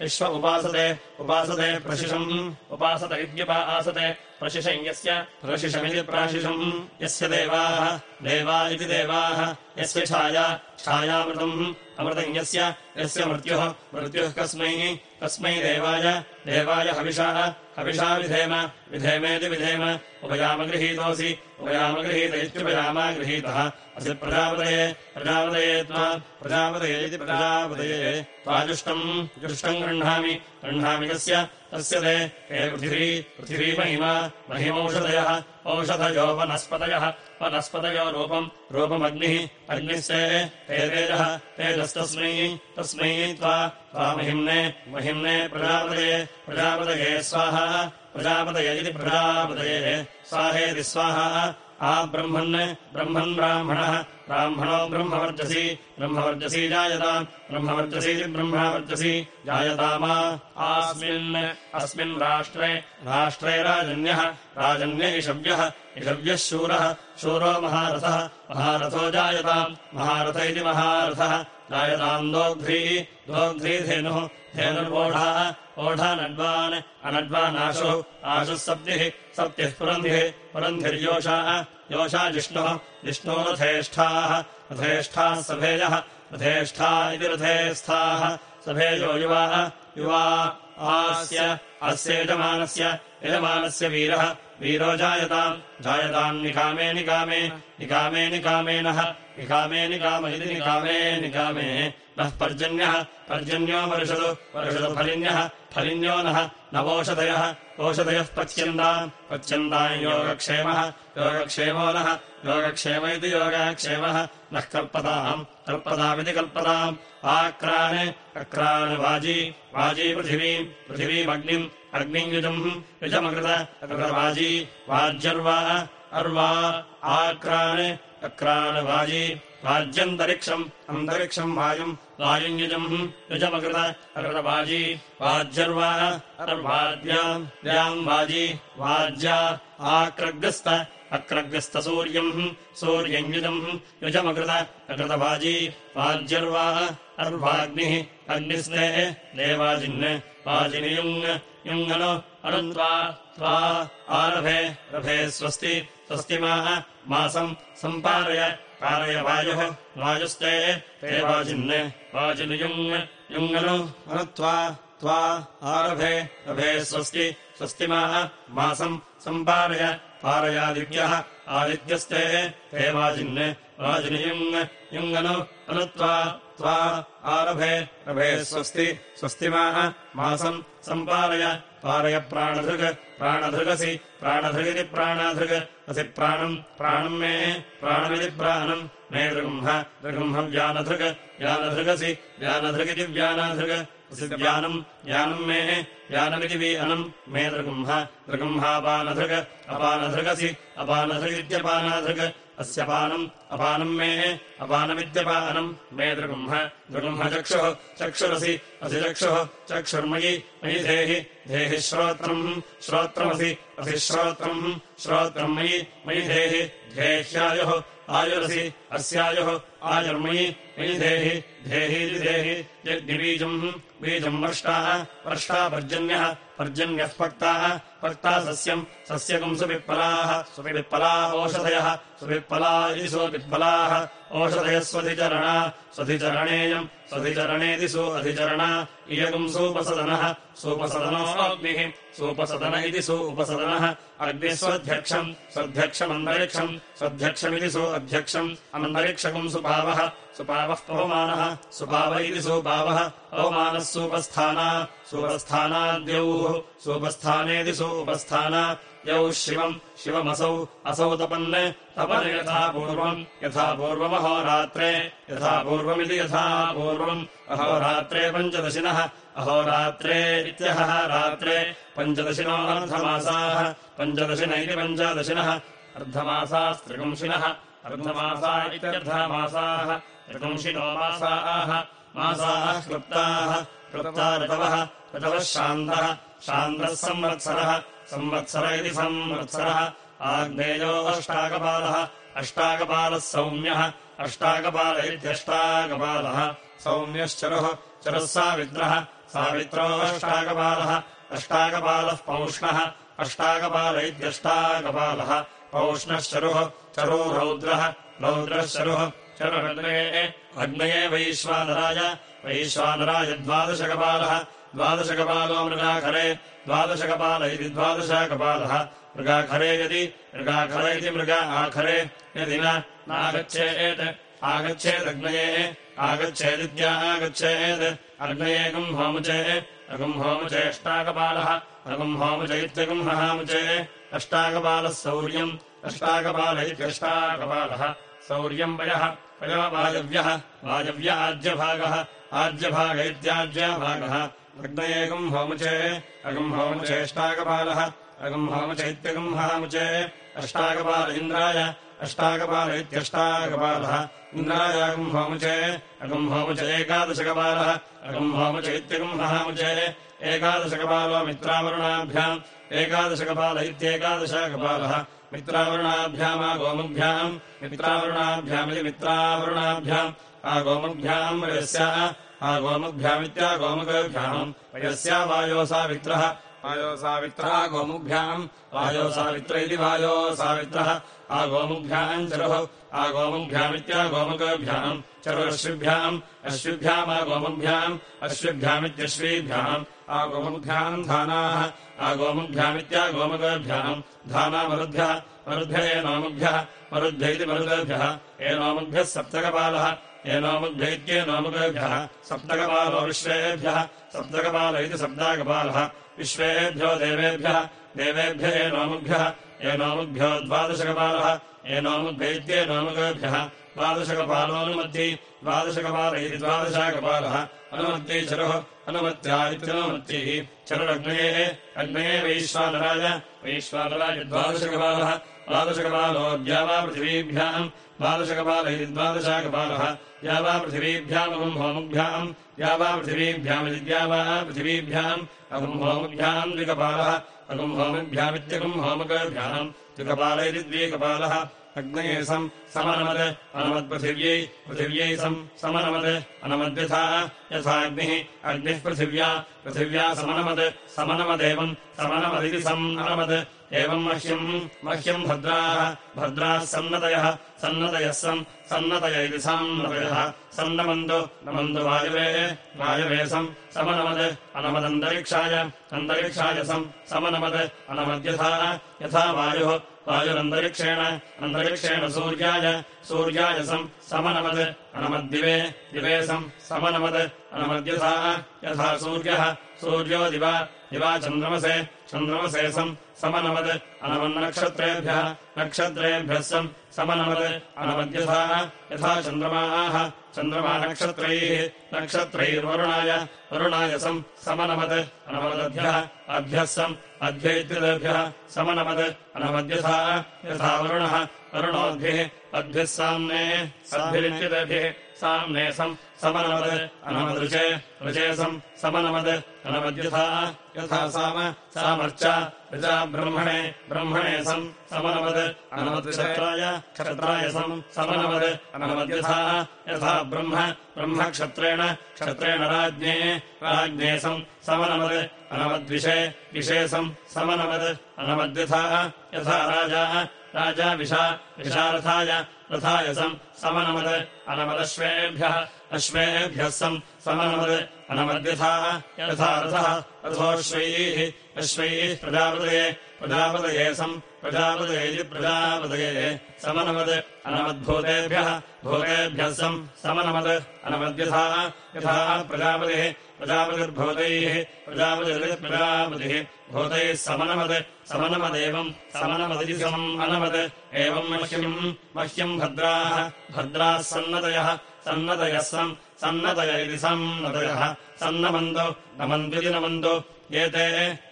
Speaker 2: विश्व उपासते उपासते प्रशिषम् उपासत इत्युपासते प्रशिषम् यस्य प्रशिषमिति प्राशिषम् यस्य देवाः देवा इति देवाः। यस्य छाया छायामृतम्। अमृतम् यस्य यस्य मृत्युः मृत्युः कस्मै कस्मै देवाय देवाय हविषाः हविषा विधेम विधेमेति विधेम। उपयामगृहीतोऽसि उपयामगृहीत इत्युपयामा गृहीतः असि प्रजापतये प्रजापतये त्वा प्रजापतये इति प्रजापतये। त्वाजुष्टम् जुष्टम् गृह्णामि गृह्णामि कस्य तस्य ते। हे पृथिवी पृथिवी महिमा महिमौषधयः औषधयो वनस्पतयः वनस्पतयो रूपम् रूपमग्निः अग्निस्ते ते तेजः तेजस्तस्मै तस्मै त्वा त्वा महिम्ने प्रजापतये प्रजापतये स्वाहा प्रजापतय इति प्रजापतये। स्वाहेति स्वाहा। आ ब्रह्मन् ब्रह्मन् ब्राह्मणः। ब्राह्मणो ब्रह्मवर्जसी ब्रह्मवर्जसी जायताम् ब्रह्मवर्जसीति ब्रह्मवर्जसी जायतामा आस्मिन् अस्मिन् राष्ट्रे राष्ट्रे राजन्यः राजन्य इषव्यः इषव्यः शूरः शूरो महारथः महारथो जायताम् महारथ इति महारथः। जायताम् दोग्ध्रीः दोग्ध्रीधेनुः धेनुर्वोढाः ओढानड्वान् अनड्वानाशुः आशुः सप्तिः सप्तिः पुरन्धिः पुरन्धिर्योषाः योषा जिष्णुः जिष्णो रथेष्ठाः रथेष्ठाः सभेयः रथेष्ठा इति रथेस्थाः सभेयो युवा युवा आस्य अस्य यजमानस्य यजमानस्य वीरः वीरो जायताम् जायताम् निकामे निकामे निकामे निकामेनः निकामे निकाम इति निकामे निकामे। नः पर्जन्यः पर्जन्यो वर्षतु वर्षतु फलिन्यः फलिन्यो नः नवोषधयः ओषधयः पच्यन्ताम् पच्यन्ताम् योगक्षेमः योगक्षेमो नः योगक्षेम इति योगक्षेमः। नः कल्पताम् कल्पतामिति कल्पताम्। आक्रान् अक्रान् वाजी वाजी पृथिवीम् पृथिवीमग्निम् अग्निम् युजम् युजमकृत अकृतवाजी वाज्यर्वा अर्वा आक्रान् अक्रान् वाजी वाज्यन्तरिक्षम् अन्तरिक्षम् वायुम् वायुम् युजम् युजमकृत अकृतवाजी वाज्यर्वा अर्वाद्याम् द्याम् वाजी वाज्या आक्रग्रस्त अक्रग्रस्तसूर्यम् सूर्यम् युजम् युजमकृत अकृतवाजी वाज्यर्वा अर्वाग्निः अग्निस्ते देवाजिन् वाजिनियुङ् युङ्गनु अनुत्वा त्वा आरभे, रभे स्वस्ति स्वस्ति माः मासम् सम्पारय, पारय वायुः वायुस्ते ते वाजिन् वाजिनुयुङ् युङ्गनु अनुत्वा त्वा आरभे, रभे स्वस्ति स्वस्तिमाः मासम् सम्पारय पारयादिव्यः आदित्यस्ते ते वाजिन् वाजिनियुङ् युङ्गनु अनुत्वा त्वा आरभे रभे स्वस्ति स्वस्तिमाः मासम् सम्पारय पारय प्राणधृग् प्राणधृगसि प्राणधृगिति प्राणाधृग् असि प्राणम् प्राणम् मे प्राणमिति प्राणम् मे दृगुम्ह दृगुम्ह व्यानधृग् व्यानधृगसि व्यानधृगिति व्यानाधृग् असि व्यानम् ज्ञानम् मे ज्ञानमिति वीनम् मे दृगुम्ह दृगुम्हापानधृग् अपानधृगसि अपानधृगित्यपानाधृग् अस्य पानम् अपानम् मे अपानमित्यपानम्। मे दृगुम्ह दृगुम्ह चक्षुः चक्षुरसि असि चक्षुः चक्षुर्मयि मयि धेहि धेहि श्रोत्रम् श्रोत्रमसि असि श्रोत्रम् श्रोत्रम् मयि मयि धेहि धेह्यायुः आयुरसि अस्यायुः आयुर्मयि मयि धेहि धेहीति देहि यद्निबीजम् बीजम् वर्ष्टाः वर्ष्टा पर्जन्यः पर्जन्यः पक्ताः पक्ता सस्यम् सस्यकम् सुविप्पलाः सुविप्पला ओषधयः सुविप्पला इति सुविप्पलाः स्वधिचरणा। स्वधिचरणेयम्। स्वधिचरणेति सु अधिचरणा। इयगुम् सूपसदनः। सूपसदनोऽग्निः सूपसदन इति सु उपसदनः। अग्निः स्वध्यक्षम्। स्वध्यक्षमन्तरिक्षम्। स्वध्यक्षमिति सु अध्यक्षम्। अन्तरिक्षकम् सुपावः। सुपावः पवमानः। सुपाव इति सुपावः पवमानः सूपस्थाना। सूपस्थानाद्यौः। सूपस्थानेति सूपस्थाना यौ शिवम् शिवमसौ असौ तपन् तपन् यथा पूर्वम् यथा पूर्वमहोरात्रे यथा पूर्वमिति यथा पूर्वम् अहोरात्रे पञ्चदशिनः अहोरात्रे इत्यहः रात्रे पञ्चदशिनोऽर्धमासाः पञ्चदशिन इति पञ्चदशिनः अर्धमासास्त्रिगुंशिनः अर्धमासा इत्यर्धमासाः त्रिगुंशिनो मासाः मासाः क्लृप्ता ऋतवः ऋतवः शान्तः शान्तः संवत्सरः संवत्सर इति संवत्सरः। आग्नेयो अष्टाकपालः। अष्टाकपालः सौम्यः। अष्टाकपाल इत्यष्टाकपालः। सौम्यश्चरुः चरुः सावित्रः। सावित्रो अष्टाकपालः। अष्टाकपालः पौष्णः। अष्टाकपाल इत्यष्टाकपालः। पौष्णश्चरुः चरो रौद्रः। रौद्रश्चरुः चरुरग्ने अग्नये वैश्वानराय। वैश्वानराय द्वादशकपालः द्वादशकपालो मृगाखरे द्वादशकपाल इति द्वादशकपालः। मृगाखरे यदि, मृगाखर इति मृगा आखरे, यदि न, नागच्छेत्, आगच्छेदग्नये आगच्छेदित्यागच्छेत् अग्नयेकम् होमुचे अगुम् होमुचेष्टाकपालः अगुम् होमुच इत्यगुम् हामुचे अष्टाकपालः सौर्यम्, अष्टाकपाल इत्यष्टाकपालः सौर्यम् वयः वयो वायव्यः वायव्य आज्यभागः, आज्यभाग इत्याज्यभागः। अग्नयेकम् होमुचे अगुम् होमुचेष्टाकपालः अगुम् होमुच इत्यगुम् हामुचे अष्टाकपाल इन्द्राय अष्टाकपाल इत्यष्टाकपालः इन्द्रायागुम् होमुचे अगुम् होमुच एकादशकपालः अगुम् होमुच इत्यगुम् हामुचे एकादशकपालो मित्रावरुणाभ्याम् एकादशकपाल इत्येकादशकपालः मित्रावरुणाभ्यामा गोमुभ्याम् मित्रावरुणाभ्यामिति मित्रावरुणाभ्याम् आ गोमुभ्याम् वयस्याः आ गोमुभ्यामित्या गोमुखभ्याम्। वयस्या वायो सावित्रः वायो सावित्रः गोमुभ्याम् वायो सावित्र इति वायो सावित्रः आ गोमुभ्याम् चरुः आ गोमुभ्यामित्या गोमुखभ्याम्। चरुरश्विभ्याम्। अश्विभ्यामा गोमुभ्याम् अश्विभ्यामित्यश्वीभ्याम्। आ गोमुभ्याम् धानाः। आ गोमुभ्यामित्या गोमुखभ्याम्। धाना मरुद्भ्यः। एनोमुभ्यः मरुद्भ्य इति मरुदेभ्यः। एनोमुभ्यः सप्तकपालः एनोमुभ्य इत्येनोमुखेभ्यः सप्तकपालो विश्वेभ्यः सप्तकपाल इति सप्ताकपालः, विश्वेभ्यो देवेभ्यः, देवेभ्य एनोमुभ्यः एनोमुभ्यो द्वादशकपालः एनोमुभ्य इत्येनोमुखेभ्यः द्वादशकपालोऽनुमत्यै द्वादशकपाल इति द्वादशाकपालः, अनुमत्यै चरुः, अनुमत्या इत्यनुमत्यैः, चरुरग्नये, अग्नये वैश्वानराय वैश्वानराय द्वादशकपालः द्वादशकपालो द्यावा पृथिवीभ्याम् द्वादशकपाल इति द्वादशाकपालः द्यावा पृथिवीभ्यामगुम् होमुभ्याम् द्यावा पृथिवीभ्यामिति द्यावा पृथिवीभ्याम् अगुम् होमुभ्याम् होमुकभ्याम् द्विकपाल इति द्विकपालः अग्नये सम् समनमत् अनमत्पृथिव्यै पृथिव्यै सम् समनमत् अनमद्यथा यथाग्निः अग्निः पृथिव्या पृथिव्या समनमत् समनमदेवम् समनमदिति सम् अनमत् एवम् मह्यम् मह्यम् भद्राः भद्राः सन्नतयः सन्नतयः सम् सन्नतय इति सन्नतयः। सन्नमन्तु नमन्तु वायुवे वायुवे सम् समनमद् अनमदन्तरिक्षाय अन्तरिक्षाय सम् समनमद् अनमद्यथा यथा वायुः वायुरन्तरिक्षेण अन्तरिक्षेण सूर्याय सूर्याय सम् समनमद् अनमद्दिवे दिवे सम् समनमद् अनमद्यथा यथा सूर्यः सूर्यो दिवा दिवा चन्द्रमसे चन्द्रमसे सम् समनमद् अनमन्नक्षत्रेभ्यः नक्षत्रेभ्यः सम् समनमद् अनमद्यथा यथा चन्द्रमाः चन्द्रमा नक्षत्रैः नक्षत्रैर्वरुणाय वरुणाय सम् समनमद् अनमदभ्यः अभ्यः सम् अभ्य इत्येभ्यः समनमद् अनमद्यथा यथा वरुणः वरुणोद्भिः अद्भिः साम्ने सद्भिरित्येभिः साम्ने सम् समनमद् अनमदृचे ऋचे सम् समनमद् अनमद्यथा यथा साम सामर्च ऋचा ब्रह्मणे ब्रह्मणे सम् समनवद् अनमद्क्षत्राय क्षत्राय सम् समनवद् अनमद्यथा यथा ब्रह्म ब्रह्म क्षत्रेण राज्ञे राज्ञे सम् समनवद् अनमद्विषे विषे सम् समनवद् अनमद्यथा यथा राजा राजा विषा विषारथाय रथाय सम् समनमद् अनमदश्वेभ्यः अश्वेभ्यः सम् समनमद् अनमद्यथा यथा रथः रथोऽश्वैः अश्वैः प्रजापतये प्रजापतये सम् प्रजापतये प्रजापतये। समनमद् अनमद्भूतेभ्यः भूतेभ्यः सम् समनमद् अनमद्यथा यथा प्रजापतिः प्रजापतिर्भूतैः प्रजापतिर्प्रजापतिः। भूतैः समनमद् समनमदेवम् समनमदिति समम् अनमद् एवम् मह्यम् मह्यम् भद्राः भद्राः सन्नतयः सन्नतयः सम् सन्नतय इति सन्नतयः सन्नमन्दो नमन्त्विति नमन्दो। एते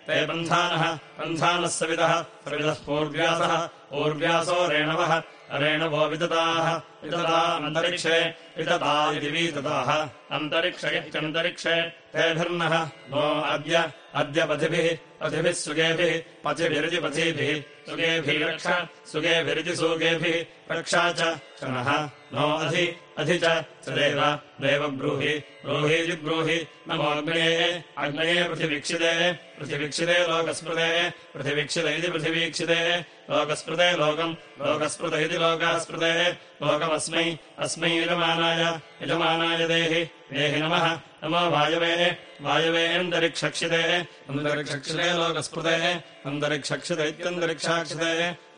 Speaker 2: ते बन्धानः बन्धानः सवितः सवितः पूर्व्यासः पूर्व्यासो रेणवः। रेणवो विदताः विदता अन्तरिक्षे विदता इति विदताः। अन्तरिक्ष इत्यन्तरिक्षे तेभिर्नः नो अद्य अद्य पथिभिः पथिभिः सुगेभिः पथिभिरिति पथिभिः सुगेभिरक्ष सुगेभिरिति सुगेभिः रक्षा च। नः नो अधि अधि च देव देव ब्रूहि ब्रूहीति ब्रूहि नमोऽग्नये अग्नये पृथिवीक्षिते पृथिवीक्षिते लोकस्मृते पृथिवीक्षित इति पृथिवीक्षिते लोकस्मृते लोकम् लोकस्मृत इति लोकास्मृते लोकमस्मै अस्मै यजमानाय यजमानाय देहि देहि नमः नमो वायवे अन्तरिक्षक्षित इत्यन्तरिक्षाक्षिते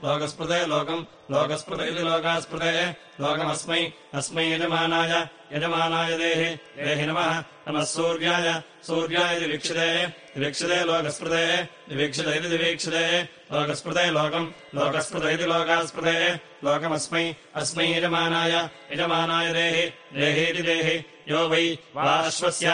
Speaker 2: लोकस्मृते लोकम् लोकस्मृत इति लोकास्मृते लोकमस्मै अस्मै यजमानाय यजमानाय देहि देहि नमः नमः सूर्याय सूर्याय इति वीक्षिते वीक्षिते लोकस्मृते विवीक्षित इति दिवीक्षिते लोकस्मृते लोकम् लोकस्मृत इति लोकास्मृते लोकमस्मै, अस्मै यजमानाय यजमानाय देहि देहीति देहि। यो वै वा अश्वस्य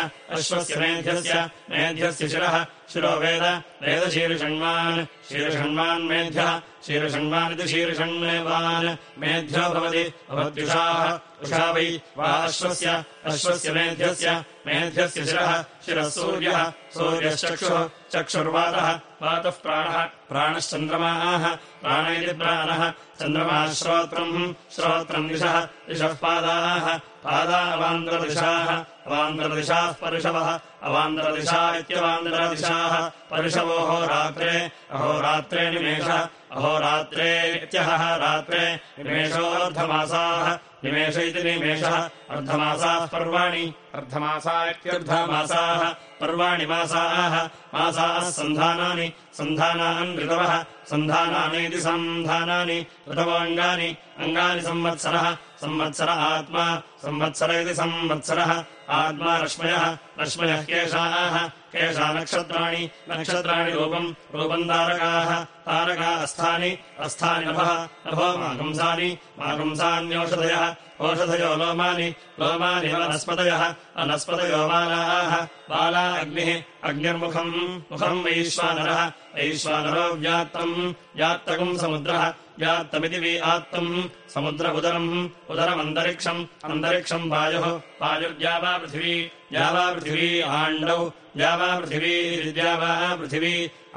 Speaker 2: मेध्यस्य मेध्यस्य शिरः, शिरो वेद वेदशीर्षण्वान् शीर्षण्वान् मेध्यः शीर्षण्वानिति शीर्षण्वान् मेध्यो भवति, भवत्युषाः, उषा वै वा अश्वस्य अश्वस्य मेध्यस्य मेध्यस्य शिरः शिरः सूर्यः। सूर्यश्चक्षुः चक्षुर्वातः वातः प्राणः प्राणश्चन्द्रमाः प्राण इति प्राणः चन्द्रमाः श्रोत्रम् श्रोत्रम् दिशः दिशः पादाः पादा अवान्तरदिशाः अवान्तरदिशाः पर्षवः अवान्तरदिशा इत्यवान्तरदिशाः पर्षवोः रात्रे अहोरात्रे निमेषः अहोरात्रे इत्यहः रात्रे निमेषोऽर्धमासाः निमेष इति निमेषः अर्धमासाः पर्वाणि अर्धमासा इत्यर्धमासाः पर्वाणि मासाः मासाः सन्धानानि सन्धानान् ऋतवः सन्धानानीति सन्धानानि ऋतवोऽङ्गानि अङ्गानि संवत्सरः संवत्सर आत्मा संवत्सर इति संवत्सरः। आत्मा रश्मयः रश्मयः केशाः। केशा नक्षत्राणि नक्षत्राणि रूपम् रूपम् तारकाः। तारका अस्थानि अस्थानि नभः नभो मागुंसानि मागुंसान्योषधयः। ओषधयो लोमानि लोमानि वनस्पतयः वनस्पतयो बालाः। बाला अग्निः अग्निर्मुखम् मुखम् वैश्वानरः। वैश्वानरो व्यात्तम् व्यात्तकम् समुद्रः व्यात्तमिति वि आत्तम् समुद्र उदरम् उदरमन्तरिक्षम् अन्तरिक्षम् वायुः वायुर्द्यावा पृथिवी द्यावा पृथिवी आण्डौ द्यावा पृथिवी द्यावा पृथिवी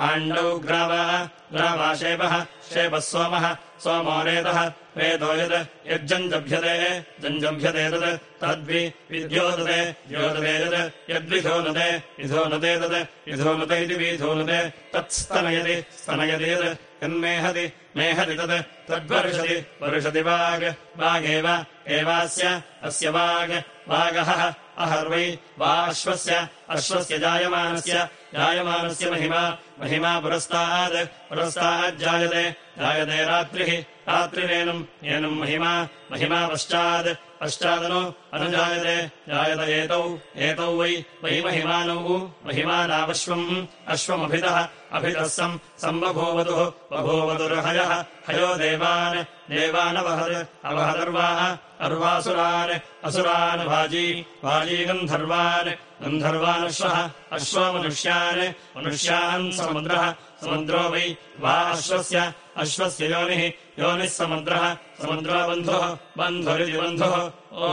Speaker 2: आण्डौ ग्रावः ग्रावाशेपः शेपः सोमः सोमो रेतः रेतो यत् यज्जञ्जभ्यते जञ्जभ्यते तत् तद्वि विद्योतते द्योतते यत् यद्विधोनुते विधोनुते तत् विधोनुत इति विधोनुते तत्स्तनयति स्तनयति यत् यन्मेहति मेहति तत् तद्वर्षति वर्षति वाग् वागेव एवास्य अस्य वाग् वागः अहर्वै वा अश्वस्य अश्वस्य जायमानस्य जायमानस्य महिमा महिमा पुरस्तात् पुरस्ताज्जायते जायते रात्रिः रात्रिरेनम् एनम् महिमा महिमा पश्चात् पश्चादनु अनुजायते जायत एतौ एतौ वै वै महिमानौ महिमानावश्वम् अश्वमभितः अभितः सम् सम्बभूवतुः बभूवतुर्हयः हयो देवान् देवानवहत् अवहदर्वाः अर्वासुरान् असुरान् भाजी भाजी गन्धर्वान् गन्धर्वानश्वः अश्वो मनुष्यान् मनुष्यान् समुद्रः समुद्रो वै वा अश्वस्य अश्वस्य योनिः योनिः समुद्रः समुद्रो बन्धुः बन्धुरिति बन्धुः ओ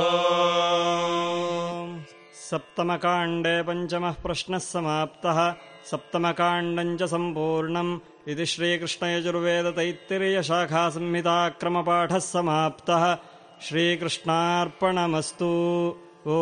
Speaker 1: सप्तमकाण्डे पञ्चमः प्रश्नः समाप्तः। सप्तमकाण्डम् च सम्पूर्णम्। इति श्रीकृष्णयजुर्वेदतैत्तिरीयशाखासंहिताक्रमपाठः समाप्तः। श्रीकृष्णार्पणमस्तु। ओ